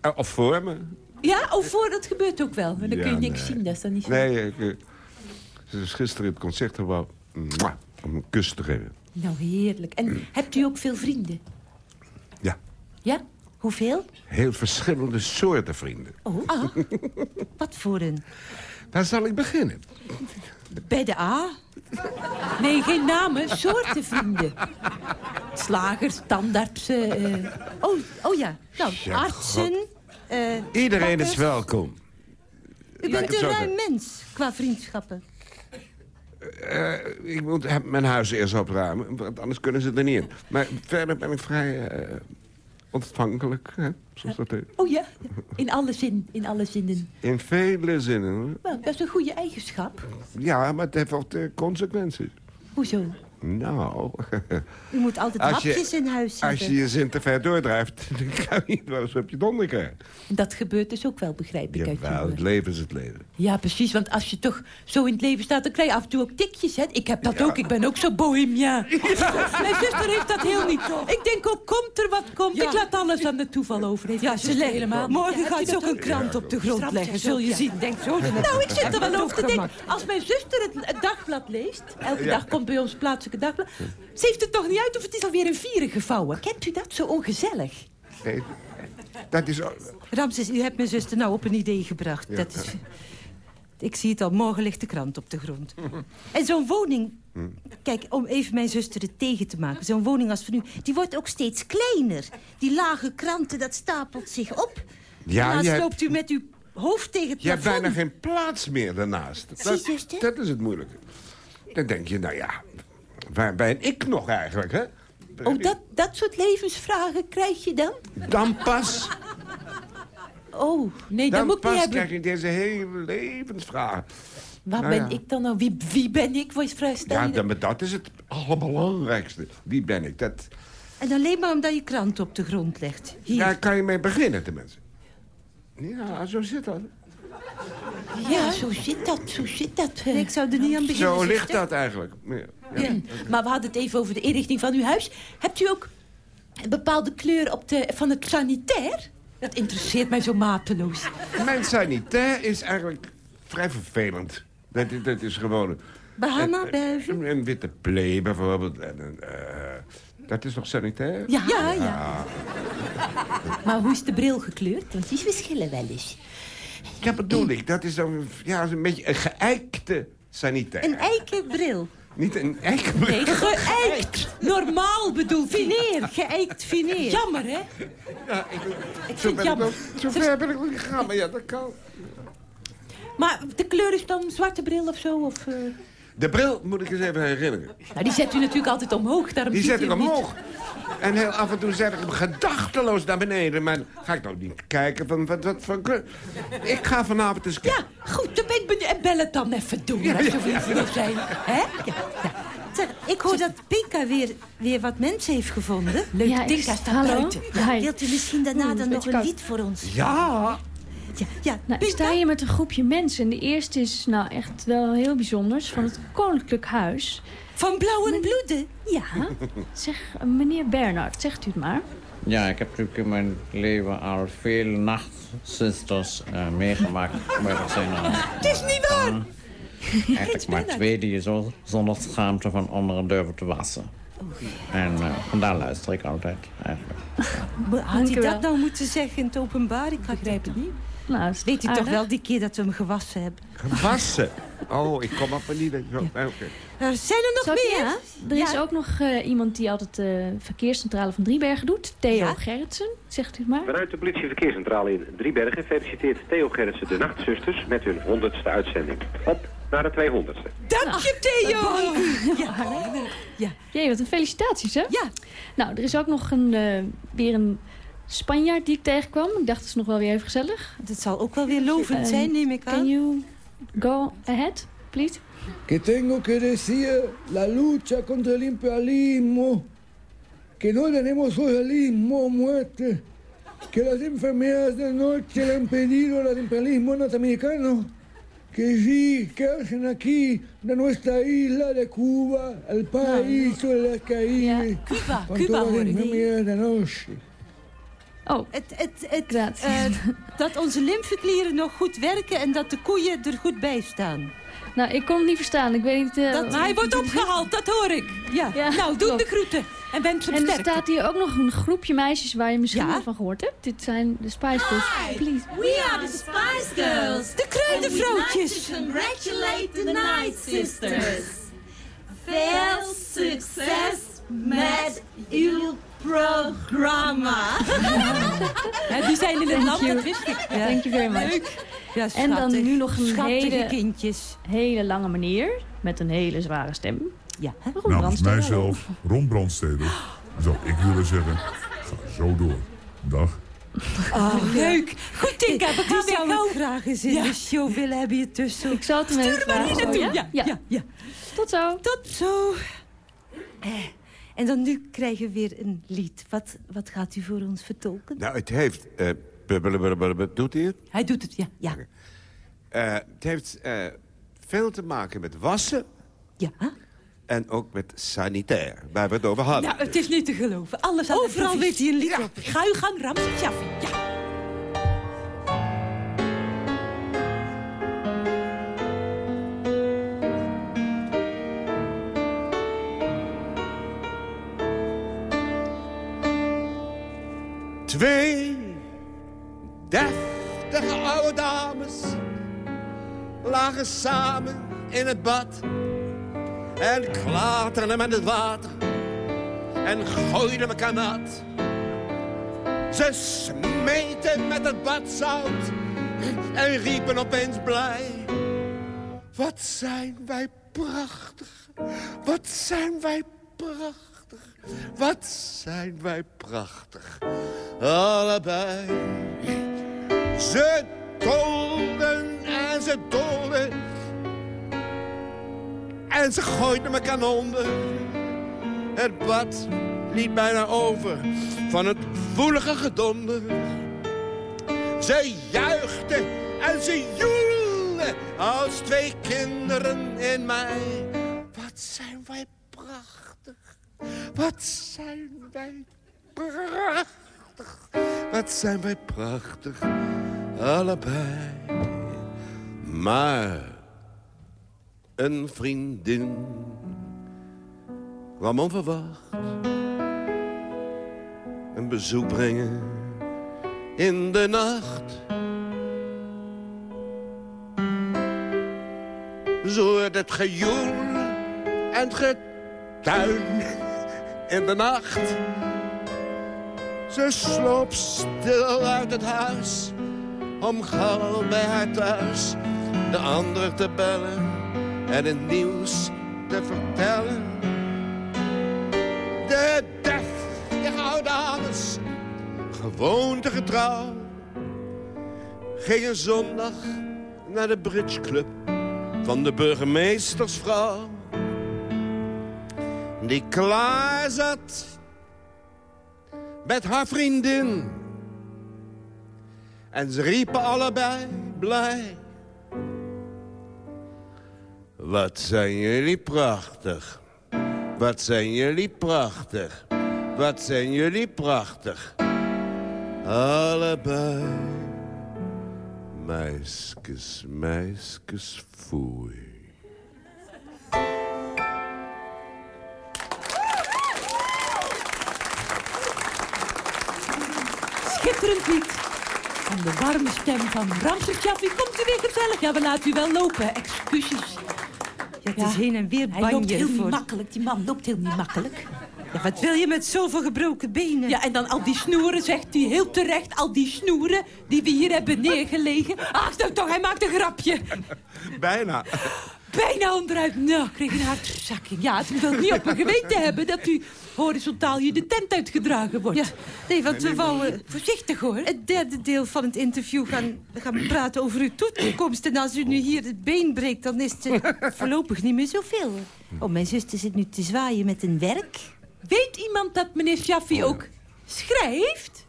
Eh, Of voor me. Ja, of voor, dat gebeurt ook wel. Dan Ja, kun je niks nee. zien, dat is dan niet zo. Nee, ik, ze is gisteren in het concertgebouw om een kus te geven. Nou, heerlijk. En hebt u ook veel vrienden? Ja? Hoeveel? Heel verschillende soorten vrienden. Oh, ah. wat voor een? Waar zal ik beginnen? Bij de A? Nee, geen namen, soorten vrienden. Slagers, tandartsen. eh. Oh, oh ja. Nou, Ja, artsen. eh, Iedereen is welkom. U bent een ruim mens qua vriendschappen. Eh, ik moet mijn huis eerst opruimen, want anders kunnen ze er niet in. Maar verder ben ik vrij ontvankelijk, hè, zoals dat heet. Oh ja, in alle zin, in alle zinnen. In vele zinnen. Wel, dat is een goede eigenschap. Ja, maar het heeft ook consequenties. Hoezo? Nou, U moet altijd Als je- hapjes in huis hebben. als je je zin te ver doordrijft... dan kan je wel eens op je donder krijgen. Dat gebeurt dus ook wel, begrijp ik Jawel, het leven is het leven. Ja, precies, want als je toch zo in het leven staat... dan krijg je af en toe ook tikjes, hè. Ik heb dat ook, ik ben ook zo bohemia. Mijn zuster heeft dat heel niet. Ik denk ook, komt er wat komt. Ik laat alles aan de toeval over. Ja, ze legt helemaal niet. Morgen Ja, gaat ze ook een krant op de grond Strapt leggen, zul je ja. zien. Denk zo. Nou, ik zit er wel over te denken. Als mijn zuster het, dagblad leest... elke Ja. dag komt bij ons dagblad... ze heeft het toch niet uit of het is alweer in vieren gevouwen. Kent u dat? Zo ongezellig. Nee, dat is... Ramses, u hebt mijn zuster nou op een idee gebracht. Ja. Dat is... Ik zie het al, morgen ligt de krant op de grond. En zo'n woning... Hm. Kijk, om even mijn zuster het tegen te maken. Zo'n woning als van u, die wordt ook steeds kleiner. Die lage kranten, dat stapelt zich op. Ja, Daarnaast jij- loopt u met uw hoofd tegen het Je hebt bijna geen plaats meer daarnaast. Dat, dat is het moeilijke. Dan denk je, nou ja, waar ben ik nog eigenlijk, hè? Oh, dat, dat soort levensvragen krijg je dan? Dan pas, Oh, nee, dat dan moet ik niet pas hebben. krijg je deze hele levensvraag. Waar Nou ben ja. ik dan nou? Wie, wie ben ik? Wat is vrij Ja, dan, maar dat is het allerbelangrijkste. Wie ben ik? Dat, En alleen maar omdat je krant op de grond legt. Hier. daar kan je mee beginnen, tenminste. Ja, zo zit dat. Ja, zo zit dat, zo zit dat. Nee, ik zou er niet aan beginnen. Zo ligt dat eigenlijk. Ja. Ja. Maar we hadden het even over de inrichting van uw huis. Hebt u ook een bepaalde kleur op de, van het sanitair? Dat interesseert mij zo mateloos. Mijn sanitair is eigenlijk vrij vervelend. Dat, is- dat is gewoon... Bahama een- buizen? Een, een witte play bijvoorbeeld. En een, eh, dat is toch sanitair? Ja, ja, ja. Maar hoe is de bril gekleurd? Want die verschillen wel eens. Ja, bedoel ik. Dat is dan ja, een beetje een geëikte sanitair. Een eikenbril. Niet een eikenbril. Nee, geëikt. Normaal bedoelt Fineer, geëikt fineer. Jammer, hè? Ja, ik, Ik zo, ik jammer. ook, zo ver ben ik niet gegaan, maar ja, dat kan. Maar de kleur is dan zwarte bril of zo? Of, eh? De bril moet ik eens even herinneren. Nou, die zet u natuurlijk altijd omhoog. Daarom Die zet ik niet. omhoog. En heel af en toe zet ik hem gedachteloos naar beneden. Maar ga ik nou niet kijken van wat, wat voor kleur. Ik ga vanavond eens kijken. Ja, goed, dan ben ik benieuwd. En bel het dan even Ja, als ja, je ja. wil zijn. Hè? Ja. Zeg, ik hoor dat Pinka weer, weer wat mensen heeft gevonden. Leuk, Ja, Tinka staat hallo? buiten. Wilt u misschien daarna Oeh, dan nog een koud. lied voor ons? Ja. Ja, ja Nou, ik sta hier met een groepje mensen. En de eerste is nou echt wel heel bijzonders. Van het Koninklijk Huis. Van Blauw en Bloeden? Ja. Zeg, meneer Bernard, zegt u het maar. Ja, ik heb natuurlijk in mijn leven al veel nachtzusters eh, meegemaakt. Maar dat zijn Het is niet waar! eigenlijk maar twee die je zo zonder schaamte van onderen durven te wassen. En eh, vandaar luister ik altijd eigenlijk. Had hij dat nou moeten zeggen in het openbaar? Ik begrijp het niet. Nou, is Weet u toch wel die keer dat we hem gewassen hebben? Gewassen. Oh, ik kom op een idee. Zo, eh, oké. Eh, zijn er nog meer? ja, er is Ja. ook nog eh, iemand die altijd de verkeerscentrale van Driebergen doet. Theo Ja. Gerritsen, zegt u het maar. Vanuit de politieverkeerscentrale in Driebergen feliciteert Theo Gerritsen de Nachtzusters met hun 100ste uitzending. Op naar de 200ste. Dank je, Theo! Ja. Jee, wat een felicitaties, hè? Ja. Nou, er is ook nog een, eh, weer een Spanjaard die ik tegenkwam. Ik dacht, het is nog wel weer even gezellig. Dat zal ook wel weer lovend Eh, zijn, neem ik Can aan. you go ahead, please? que tengo que decir la lucha contra el imperialismo, que no tenemos socialismo muerte, que las enfermedades del norte le han pedido al imperialismo norteamericano que sí, que hacen aquí de nuestra isla de Cuba, el paraíso de las Caribe, Cuba, con Cuba todas las. Oh, Het, het, het, eh, dat onze lymfeklieren nog goed werken en dat de koeien er goed bij staan. nou, ik kon het niet verstaan. Ik weet niet... eh, Dat- Maar hij wordt opgehaald, dat hoor ik. Ja. Ja, nou, doe de groeten. En mensen En er staat hier ook nog een groepje meisjes waar je misschien Ja? wel van gehoord hebt. Dit zijn de Spice Girls. Please. We are the Spice Girls. De kruidenvrouwtjes. Like congratulate the Night Sisters. Veel succes met uw programma. Ja, die zijn in het land, you. dat wist ik. Ja. Thank you very much. Leuk. Ja, En dan nu nog een Schattige hele, kindjes. hele lange meneer met een hele zware stem. Ja. Ron Namens Brandstede. mijzelf, Ron Brandstede, zou ik willen zeggen... ga zo door. Dag. Oh, leuk. Goed, Tinka, we gaan weer zou ik graag eens in Ja. de show willen hebben hier tussen. Ik zal het hem Stuur maar hier naartoe. Ja, ja, ja. Tot zo. Tot zo. Eh, En dan nu krijgen we weer een lied. Wat, wat gaat u voor ons vertolken? Nou, het heeft... eh, blablabla, doet hij het? Hij doet het, ja. Ja. Eh, het heeft eh, veel te maken met wassen. Ja. En ook met sanitair, waar we het over hadden. Nou, het is niet te geloven. Alles aan Overal weet hij een lied op. Ga uw gang, Ramses Shaffi. Ja. Twee deftige oude dames lagen samen in het bad en klaterden met het water en gooiden elkaar nat. Ze smeten met het badzout en riepen opeens blij. Wat zijn wij prachtig, wat zijn wij prachtig. Wat zijn wij prachtig, allebei. Ze tolden en ze dolden. En ze gooiden elkaar onder. Het bad liep bijna over van het woelige gedonder. Ze juichten en ze joelden als twee kinderen in mij. Wat zijn wij prachtig. Wat zijn wij prachtig. Allebei. Maar een vriendin kwam onverwacht. Een bezoek brengen in de nacht. Ze hoorde het gejoel en getuin in de nacht. Ze sloop stil uit het huis om gauw bij haar thuis de ander te bellen en het nieuws te vertellen. De deftige oude dames, gewoonte getrouw, gingen zondag naar de bridgeclub van de burgemeestersvrouw. Die klaar zat met haar vriendin. En ze riepen allebei blij. Wat zijn jullie prachtig. Wat zijn jullie prachtig. Wat zijn jullie prachtig. Allebei. Meisjes, meisjes, foei. Schitterend lied. En de warme stem van Ramses Shaffi komt u weer gezellig. Ja, we laten u wel lopen. Excuses. Ja, het is heen en weer Hij loopt heel niet makkelijk. Die man loopt heel niet makkelijk. Ja, wat wil je met zoveel gebroken benen? Ja, en dan al die snoeren, zegt hij heel terecht. Al die snoeren die we hier hebben neergelegen. Ach, nou toch, hij maakt een grapje. Bijna. Bijna onderuit. Nou, ik kreeg een hartzakking. Ja, u wilt niet op mijn geweten hebben dat u horizontaal hier de tent uitgedragen wordt. Ja, nee, want we wouden Voorzichtig hoor. het derde deel van het interview gaan, gaan praten over uw toekomst. En als u nu hier het been breekt, dan is het eh, voorlopig niet meer zoveel. Oh, mijn zuster zit nu te zwaaien met een werk. Weet iemand dat meneer Shaffi ook schrijft?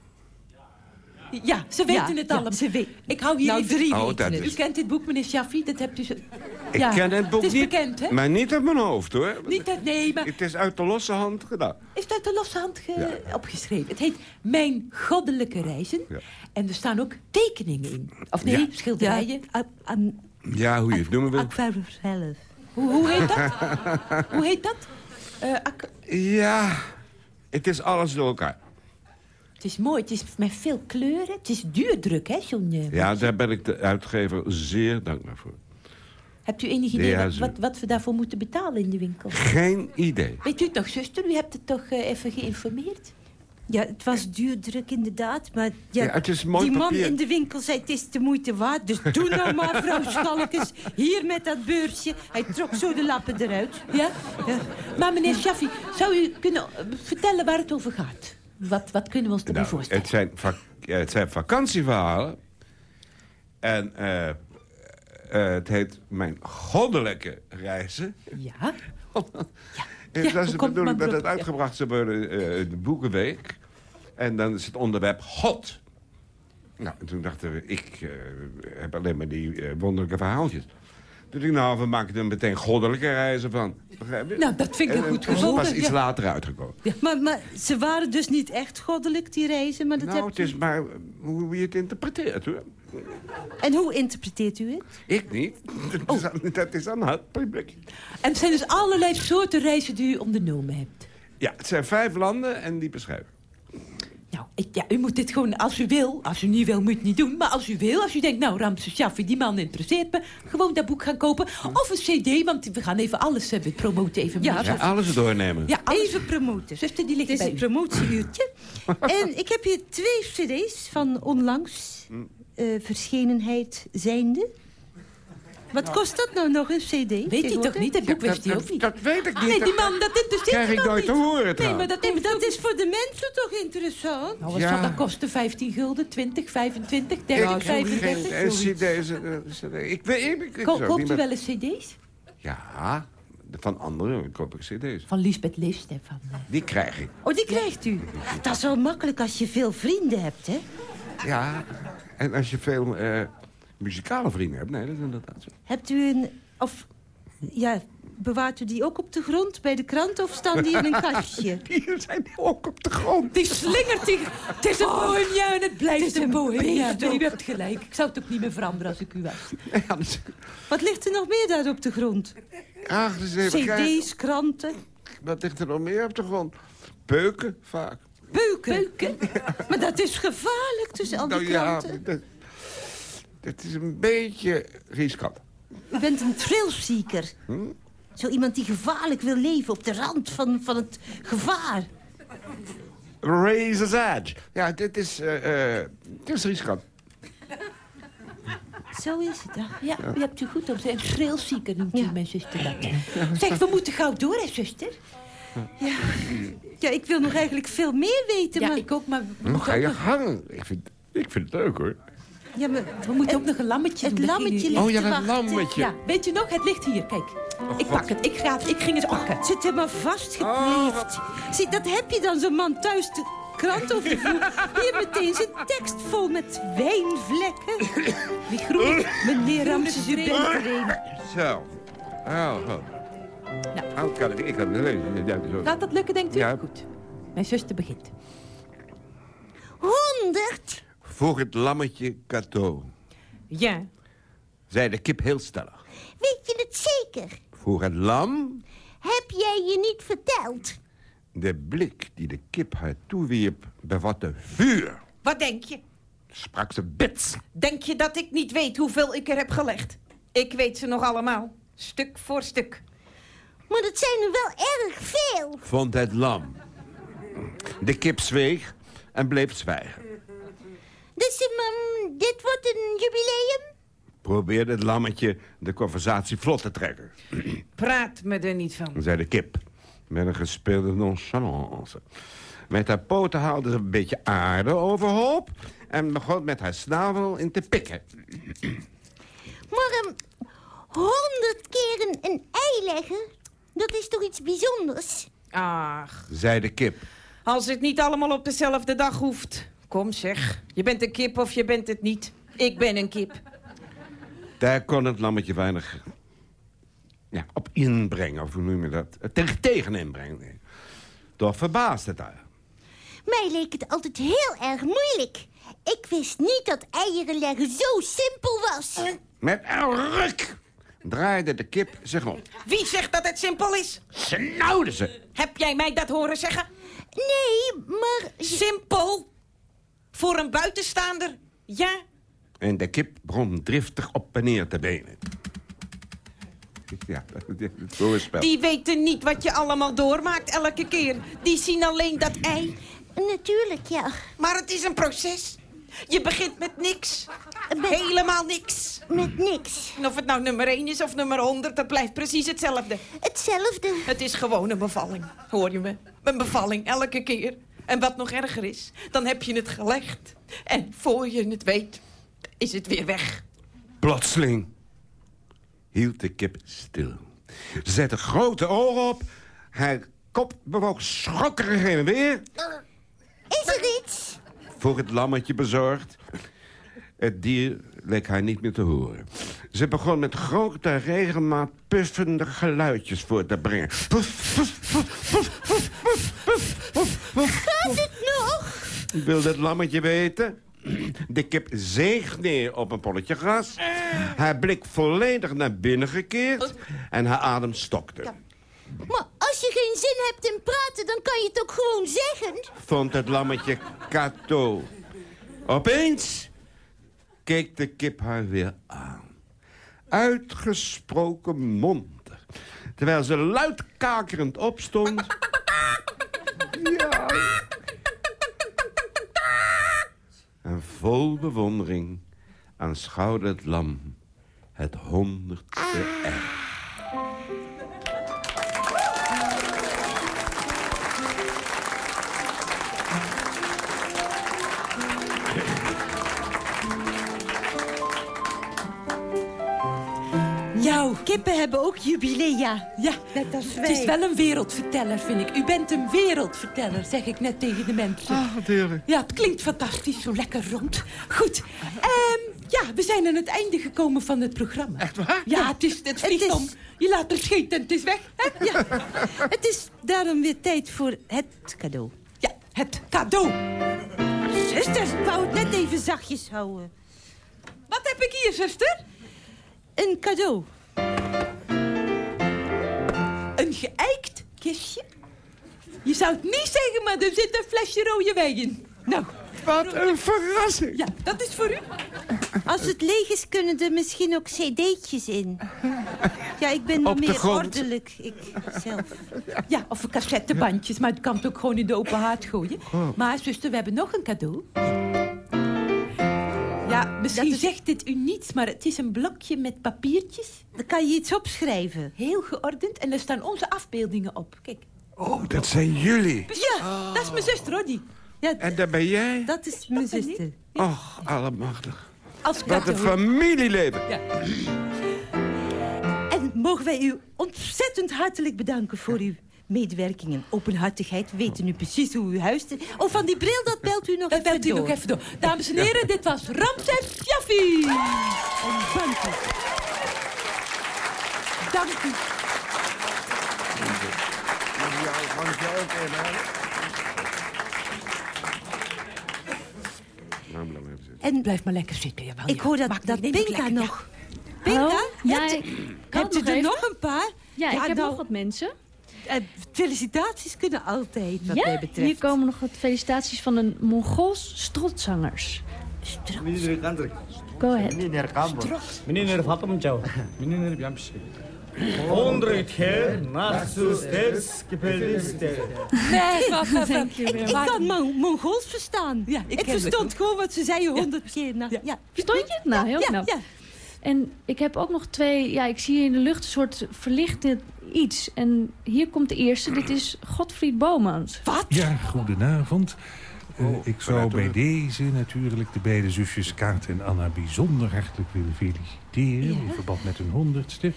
Ja, ze weten Ja, het ja, allemaal. ze weet- Ik hou hier Nou, even- drie Oh, weten het. is- U kent dit boek, meneer Shaffi? Dat hebt u zo... Ik Ja, ken het boek het is niet, bekend, hè? maar niet uit mijn hoofd, hoor. Niet dat, nee, maar Het is uit de losse hand gedaan. is het uit de losse hand ge- opgeschreven. Het heet Mijn Goddelijke Reizen. Ja. En er staan ook tekeningen in. Of nee, Ja. schilderijen. Ja, hoe je het noemen wil. Zelf. Hoe, hoe heet dat? hoe heet dat? Eh, Ja, Het is alles door elkaar. Het is mooi, het is met veel kleuren. Het is duurdruk, hè, zo'n... Ja, daar ben ik de uitgever zeer dankbaar voor. Hebt u enig idee Ja, wat, wat, wat we daarvoor moeten betalen in de winkel? Geen idee. Weet u nog, zuster? U hebt het toch eh, even geïnformeerd? Ja, het was duur druk inderdaad, maar ja, Ja, het is mooi die man papier. in de winkel zei het is de moeite waard. Dus doe nou maar, vrouw Schalkes, hier met dat beursje. Hij trok zo de lappen eruit. Ja? ja. Maar meneer Shaffi, zou u kunnen eh, vertellen waar het over gaat? Wat, wat kunnen we ons erbij Nou, voorstellen? het, zijn het vakantieverhalen. En eh, eh, het heet Mijn Goddelijke Reizen. Ja? Ja, dat is de bedoeling dat het uitgebracht zou worden eh, in de Boekenweek. En dan is het onderwerp God. Nou, en toen dachten we, ik heb alleen maar die wonderlijke verhaaltjes. Dacht ik, nou, we maken er meteen goddelijke reizen van. Begrijp je? Nou, dat vind ik En, goed eh, Het is gevonden, pas iets ja. later uitgekomen. Maar, maar ze waren dus niet echt goddelijk, die reizen. Maar dat Nou, het is maar hoe je het interpreteert, hoor. En hoe interpreteert u het? Ik niet. Dat is aan, dat is aan het publiek. En het zijn dus allerlei soorten reizen die u ondernomen hebt. Ja, het zijn vijf landen en die beschrijven. Nou, ik, ja, u moet dit gewoon, als u wil, als u niet wil, moet het niet doen. Maar als u wil, als u denkt, nou, Ramses Shaffi, die man interesseert me. Gewoon dat boek gaan kopen. Of een cd, want we gaan even alles eh, we promoten. Even Ja. Ja, alles doornemen. Ja, Even promoten. Zuster, die ligt Het is bij een promotieuurtje. en ik heb hier twee cd's van onlangs eh, verschenenheid zijnde. Wat kost dat nou nog, een cd? Weet hij toch niet? Het boek Ja, wist hij dat- ook niet. Dat weet ik niet. Nee, die man, dat interesseert Krijg ik nooit te horen, Nee, maar dat, dat is voor de mensen toch interessant? Nou, wat Ja. zal dat kosten? 15 gulden, 20, 25, Ik 30, heb geen 35? eh, zoiets. cd's. eh, cd. Ik weet ik, ik, ik Ko- zou Koopt u wel eens cd's? Ja, van anderen koop ik cd's. Van Lisbeth List en van... eh, Die krijg ik. Oh, die krijgt u. Dat is wel makkelijk als je veel vrienden hebt, hè? Ja, en als je veel eh, muzikale vrienden hebt. Nee, dat is inderdaad zo. Hebt u een... Of, ja, bewaart u die ook op de grond bij de krant of staan die in een kastje? Die zijn ook op de grond. Die slingert die... Het is een bohemia en het blijft Het is een bohemia. Nee, u hebt gelijk. Ik zou het ook niet meer veranderen als ik u was. Wat ligt er nog meer daar op de grond? Ach, even kijken. CD's, kranten, Wat ligt er nog meer op de grond? Peuken, vaak. beuken. Maar dat is gevaarlijk tussen al die Nou ja, kranten. dat, dat is een beetje riskant. U bent een thrillseeker. Hm? Zo iemand die gevaarlijk wil leven op de rand van, van het gevaar. Razor's Edge. Ja, dit is, eh eh, dit is riskant. Zo is het. Ja, ja u hebt u goed op. Een schreeuwzieker noemt u mijn zuster dat. Zeg, we moeten gauw door, hè, zuster? Ja. ja, ik wil nog eigenlijk veel meer weten, Ja, maar... ik ook, maar... Hm, ga je gang. Ik vind, ik vind het leuk, hoor. Ja, maar We moeten ook nog een lammetje het lammetje ligt Oh ja, dat wachten. lammetje. Ja, weet je nog? Het ligt hier, kijk. ik God. pak het. Ik, ga het. ik ging het pakken. Het zit helemaal vastgekleefd. Oh, Zie, dat heb je dan zo'n man thuis de krant over de vloer. Hier meteen zijn tekst vol met wijnvlekken. Die groene... Meneer Ramses, u bent er een. Zo. Oh, oh. Nou, ik kan het, ik kan het lezen. Ja, zo. Gaat dat lukken, denkt u? Ja. Goed. Mijn zuster begint. Honderd. Voor het lammetje Cato. Ja. Zei de kip heel stellig. Weet je het zeker? Voor het lam, Heb jij je niet verteld? de blik die de kip haar toewierp, bevatte vuur. Wat denk je? Sprak ze bits. Denk je dat ik niet weet hoeveel ik er heb gelegd? Ik weet ze nog allemaal. Stuk voor stuk. Maar dat zijn er wel erg veel. Vond het lam. De kip zweeg en bleef zwijgen. Dus um, dit wordt een jubileum? Probeerde het lammetje de conversatie vlot te trekken. Praat me er niet van. zei de kip. Met een gespeelde nonchalance. Met haar poten haalde ze een beetje aarde overhoop... en begon met haar snavel in te pikken. Maar um, honderd keer een, een ei leggen, dat is toch iets bijzonders? Ach, Zei de kip. als het niet allemaal op dezelfde dag hoeft. Kom zeg, je bent een kip of je bent het niet. Ik ben een kip. Daar kon het lammetje weinig ja, op inbrengen, of hoe noem je dat? Eh, Tegen, tegen inbrengen. nee. Toch verbaasde het haar. Mij leek het altijd heel erg moeilijk. Ik wist niet dat eieren leggen zo simpel was. Met een ruk draaide de kip zich om. Wie zegt dat het simpel is? Snauwde ze. Heb jij mij dat horen zeggen? Nee, maar... Simpel. Voor een buitenstaander, ja. En de kip begon driftig op en neer te benen. Ja, zo is het spel. Die weten niet wat je allemaal doormaakt elke keer. Die zien alleen dat ei. Natuurlijk, ja. Maar het is een proces. Je begint met niks. Helemaal niks. Met niks. En of het nou nummer 1 is of nummer 100, dat blijft precies hetzelfde. Hetzelfde. Het is gewoon een bevalling, hoor je me? Een bevalling, elke keer. En wat nog erger is, dan heb je het gelegd. En voor je het weet, is het weer weg. Plotseling hield de kip stil. Ze zette grote ogen op. Haar kop bewoog schokkerig heen en weer. Is er iets? Voor het lammetje bezorgd. Het dier leek haar niet meer te horen. Ze begon met grote regenmaat puffende geluidjes voor te brengen. Puff, Gaat het nog? Wil dat lammetje weten? De kip zeeg neer op een polletje gras. Haar blik volledig naar binnen gekeerd. En haar adem stokte. Maar als je geen zin hebt in praten, dan kan je het ook gewoon zeggen. Vond het lammetje Kato. Opeens keek de kip haar weer aan. Uitgesproken mondig. Terwijl ze luid kakerend opstond... En vol bewondering aanschouwde het lam het honderdste ei. Kippen hebben ook jubilea. Ja, net als wij. Het is wel een wereldverteller, vind ik. U bent een wereldverteller, zeg ik net tegen de mensen. Ah, wat heerlijk. Ja, het klinkt fantastisch, zo lekker rond. Goed, ehm, ja, we zijn aan het einde gekomen van het programma. Echt waar? Ja, het, is, het vliegt is- om. Je laat er schieten en het is weg. Hè? Ja, het is daarom weer tijd voor het cadeau. Ja, het cadeau. Zuster, ik wou het net even zachtjes houden. Wat heb ik hier, zuster? Een cadeau. Een geëikt kistje? Je zou het niet zeggen, maar er zit een flesje rode wijn in. Nou. Wat een verrassing. Ja, dat is voor u. Als het leeg is, kunnen er misschien ook cd'tjes in. Ja, ik ben de meer grond. ordelijk, ik zelf. Ja, of cassettebandjes, maar het kan het ook gewoon in de open haard gooien. Maar zuster, we hebben nog een cadeau. Ja, misschien zegt dit u niets, maar het is een blokje met papiertjes. Dan kan je iets opschrijven. Heel geordend en er staan onze afbeeldingen op. Kijk. Oh, dat zijn jullie. Ja, dat is mijn zuster, Roddy. Ja, En daar ben jij? dat is mijn zuster. Och, allemachtig. Als Wat een familieleven. Ja. En mogen wij u ontzettend hartelijk bedanken voor uw medewerking en openhartigheid. We weten nu precies hoe u huist. Oh, van die bril, dat belt u nog Dat even belt u door. nog even door. Dames en heren, dit was Ramses Jaffi. En dank u. Dank u. En Blijf maar lekker zitten. Jawel, ik hoor dat, dat Pinka lekker, nog... Pinka, Hallo? Ja, hebt, ik- hebt u nog er even. nog een paar? Ja, ik heb nog wat mensen. Eh, felicitaties kunnen altijd, wat ja, mij betreft. hier komen nog wat felicitaties van de Mongols strotzangers. Go ahead. Meneer Fatımcao, meneer Yamsi. Honderd keer nachtzusters gepeliste. Nee, wacht even. Ik, ik kan Mon- Mongols verstaan. Ja, ik ik verstond gewoon wat ze zeiden honderd keer. Nou, ja. Verstond je het? Nou, heel ja, knap. ja. En ik heb ook nog twee... Ja, ik zie in de lucht een soort verlichtend iets. En hier komt de eerste. Dit is Godfried Bomans. Wat? Ja, goedenavond. Eh, Oh, ik zou bij deze natuurlijk de beide zusjes Kaat en Anna bijzonder hartelijk willen feliciteren... in verband met hun honderdste.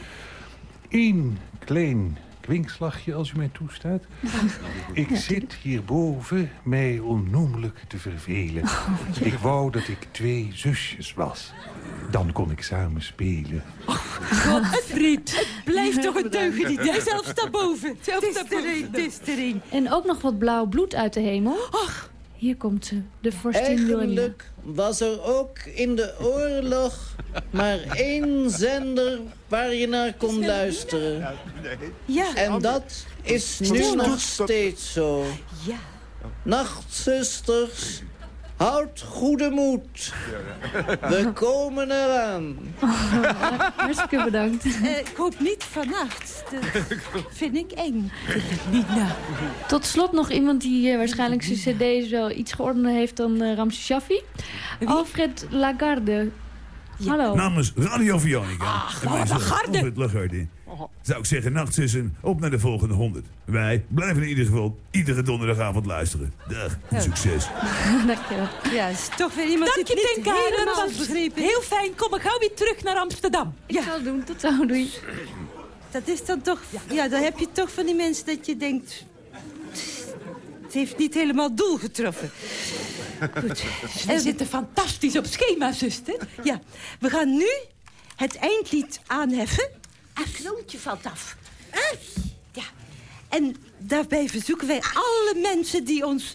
Eén klein kwinkslagje, als u mij toestaat. Ik zit hierboven mij onnoemelijk te vervelen. Ik wou dat ik twee zusjes was. Dan kon ik samen spelen. Godfried, het blijft toch een deugeniet. Jij zelf staat boven. Er er een. En ook nog wat blauw bloed uit de hemel. Ach, hier komt ze. De vorstin Wilhelmina. Was er ook in de oorlog maar één zender waar je naar kon luisteren. Ja. En dat is nu nog steeds zo. Ja. Nachtzusters, houd goede moed. We komen eraan. Hartstikke bedankt. Eh, ik hoop niet vannacht. Dat vind ik eng. Niet nou. Tot slot nog iemand die eh, waarschijnlijk zijn cd's wel iets geordender heeft dan uh, Ramses Shaffi. Alfred Lagarde. Hallo. Namens Radio Veronica. Ach, Lagarde. Alfred Lagarde. Zou ik zeggen, nachtzussen, op naar de volgende 100. Wij blijven in ieder geval iedere donderdagavond luisteren. Dag, en succes. Dankjewel. Ja, is toch weer iemand Dank je, die het niet helemaal begrepen heel fijn. Kom maar gauw weer terug naar Amsterdam. Ik zal het doen. Tot zo. Doei. Dat is dan toch... Ja, dan heb je toch van die mensen dat je denkt... Het heeft niet helemaal doel getroffen. Goed. We zitten fantastisch op schema, zuster. Ja, we gaan nu het eindlied aanheffen. Het kroontje valt af. Ja. En daarbij verzoeken wij alle mensen die ons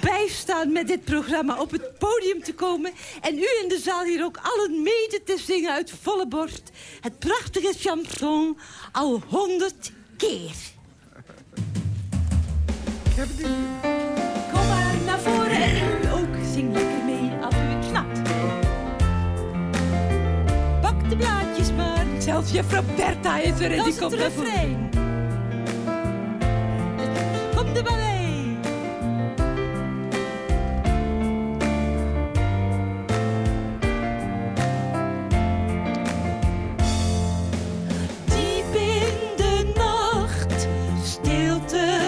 bijstaan met dit programma op het podium te komen. En u in de zaal hier ook allen mede te zingen uit volle borst. Het prachtige chanson al honderd keer. Kom maar naar voren en u ook. Zing lekker mee als u het snapt. Pak de blaadjes. Zelfs juffrouw Bertha is er en Dat die komt naar voren. Kom maar bij. Diep in de nacht, stilte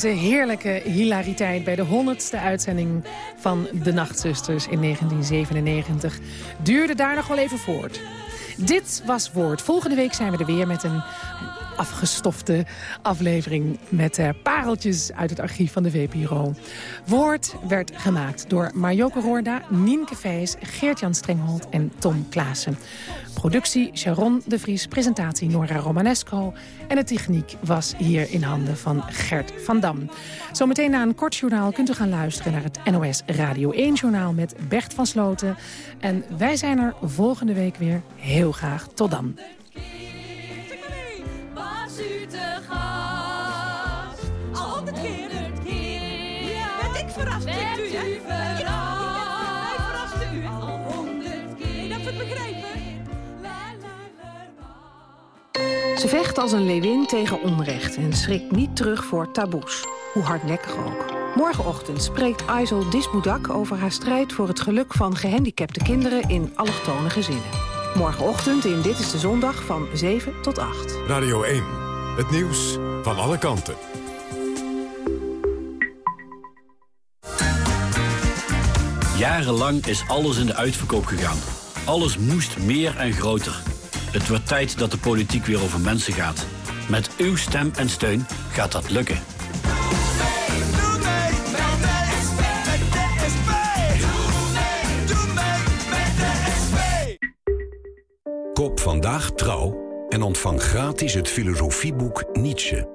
deze heerlijke hilariteit bij de honderdste uitzending van De Nachtzusters in 1997 duurde daar nog wel even voort. Dit was Woord. Volgende week zijn we er weer met een afgestofte aflevering... met eh, pareltjes uit het archief van de VPRO. Woord werd gemaakt door Marjoke Roorda, Nienke Vijs... Geert-Jan Strenghold en Tom Klaassen. Productie Sharon de Vries, presentatie Nora Romanesco... en de techniek was hier in handen van Gert van Dam. Zometeen na een kort journaal kunt u gaan luisteren... naar het NOS Radio 1-journaal met Bert van Sloten. En wij zijn er volgende week weer. Heel graag. Tot dan. U, u? Al honderd keer. Dat het begrijpen. Ze vecht als een leeuwin tegen onrecht en schrikt niet terug voor taboes. Hoe hardnekkig ook. Morgenochtend spreekt Aysel Disboudak over haar strijd voor het geluk van gehandicapte kinderen in allochtone gezinnen. Morgenochtend in Dit is de Zondag van 7 tot 8. Radio 1. Het nieuws van alle kanten. Jarenlang is alles in de uitverkoop gegaan. Alles moest meer en groter. Het wordt tijd dat de politiek weer over mensen gaat. Met uw stem en steun gaat dat lukken. Koop vandaag trouw en ontvang gratis het filosofieboek Nietzsche.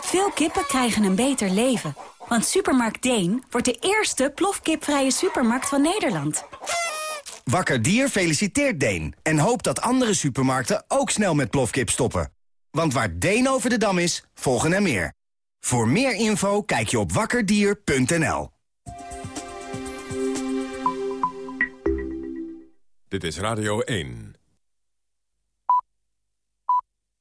Veel kippen krijgen een beter leven. Want Supermarkt Deen wordt de eerste plofkipvrije supermarkt van Nederland. Wakker Dier feliciteert Deen en hoopt dat andere supermarkten ook snel met plofkip stoppen. Want waar Deen over de dam is, volgen er meer. Voor meer info kijk je op wakkerdier.nl. Dit is Radio 1.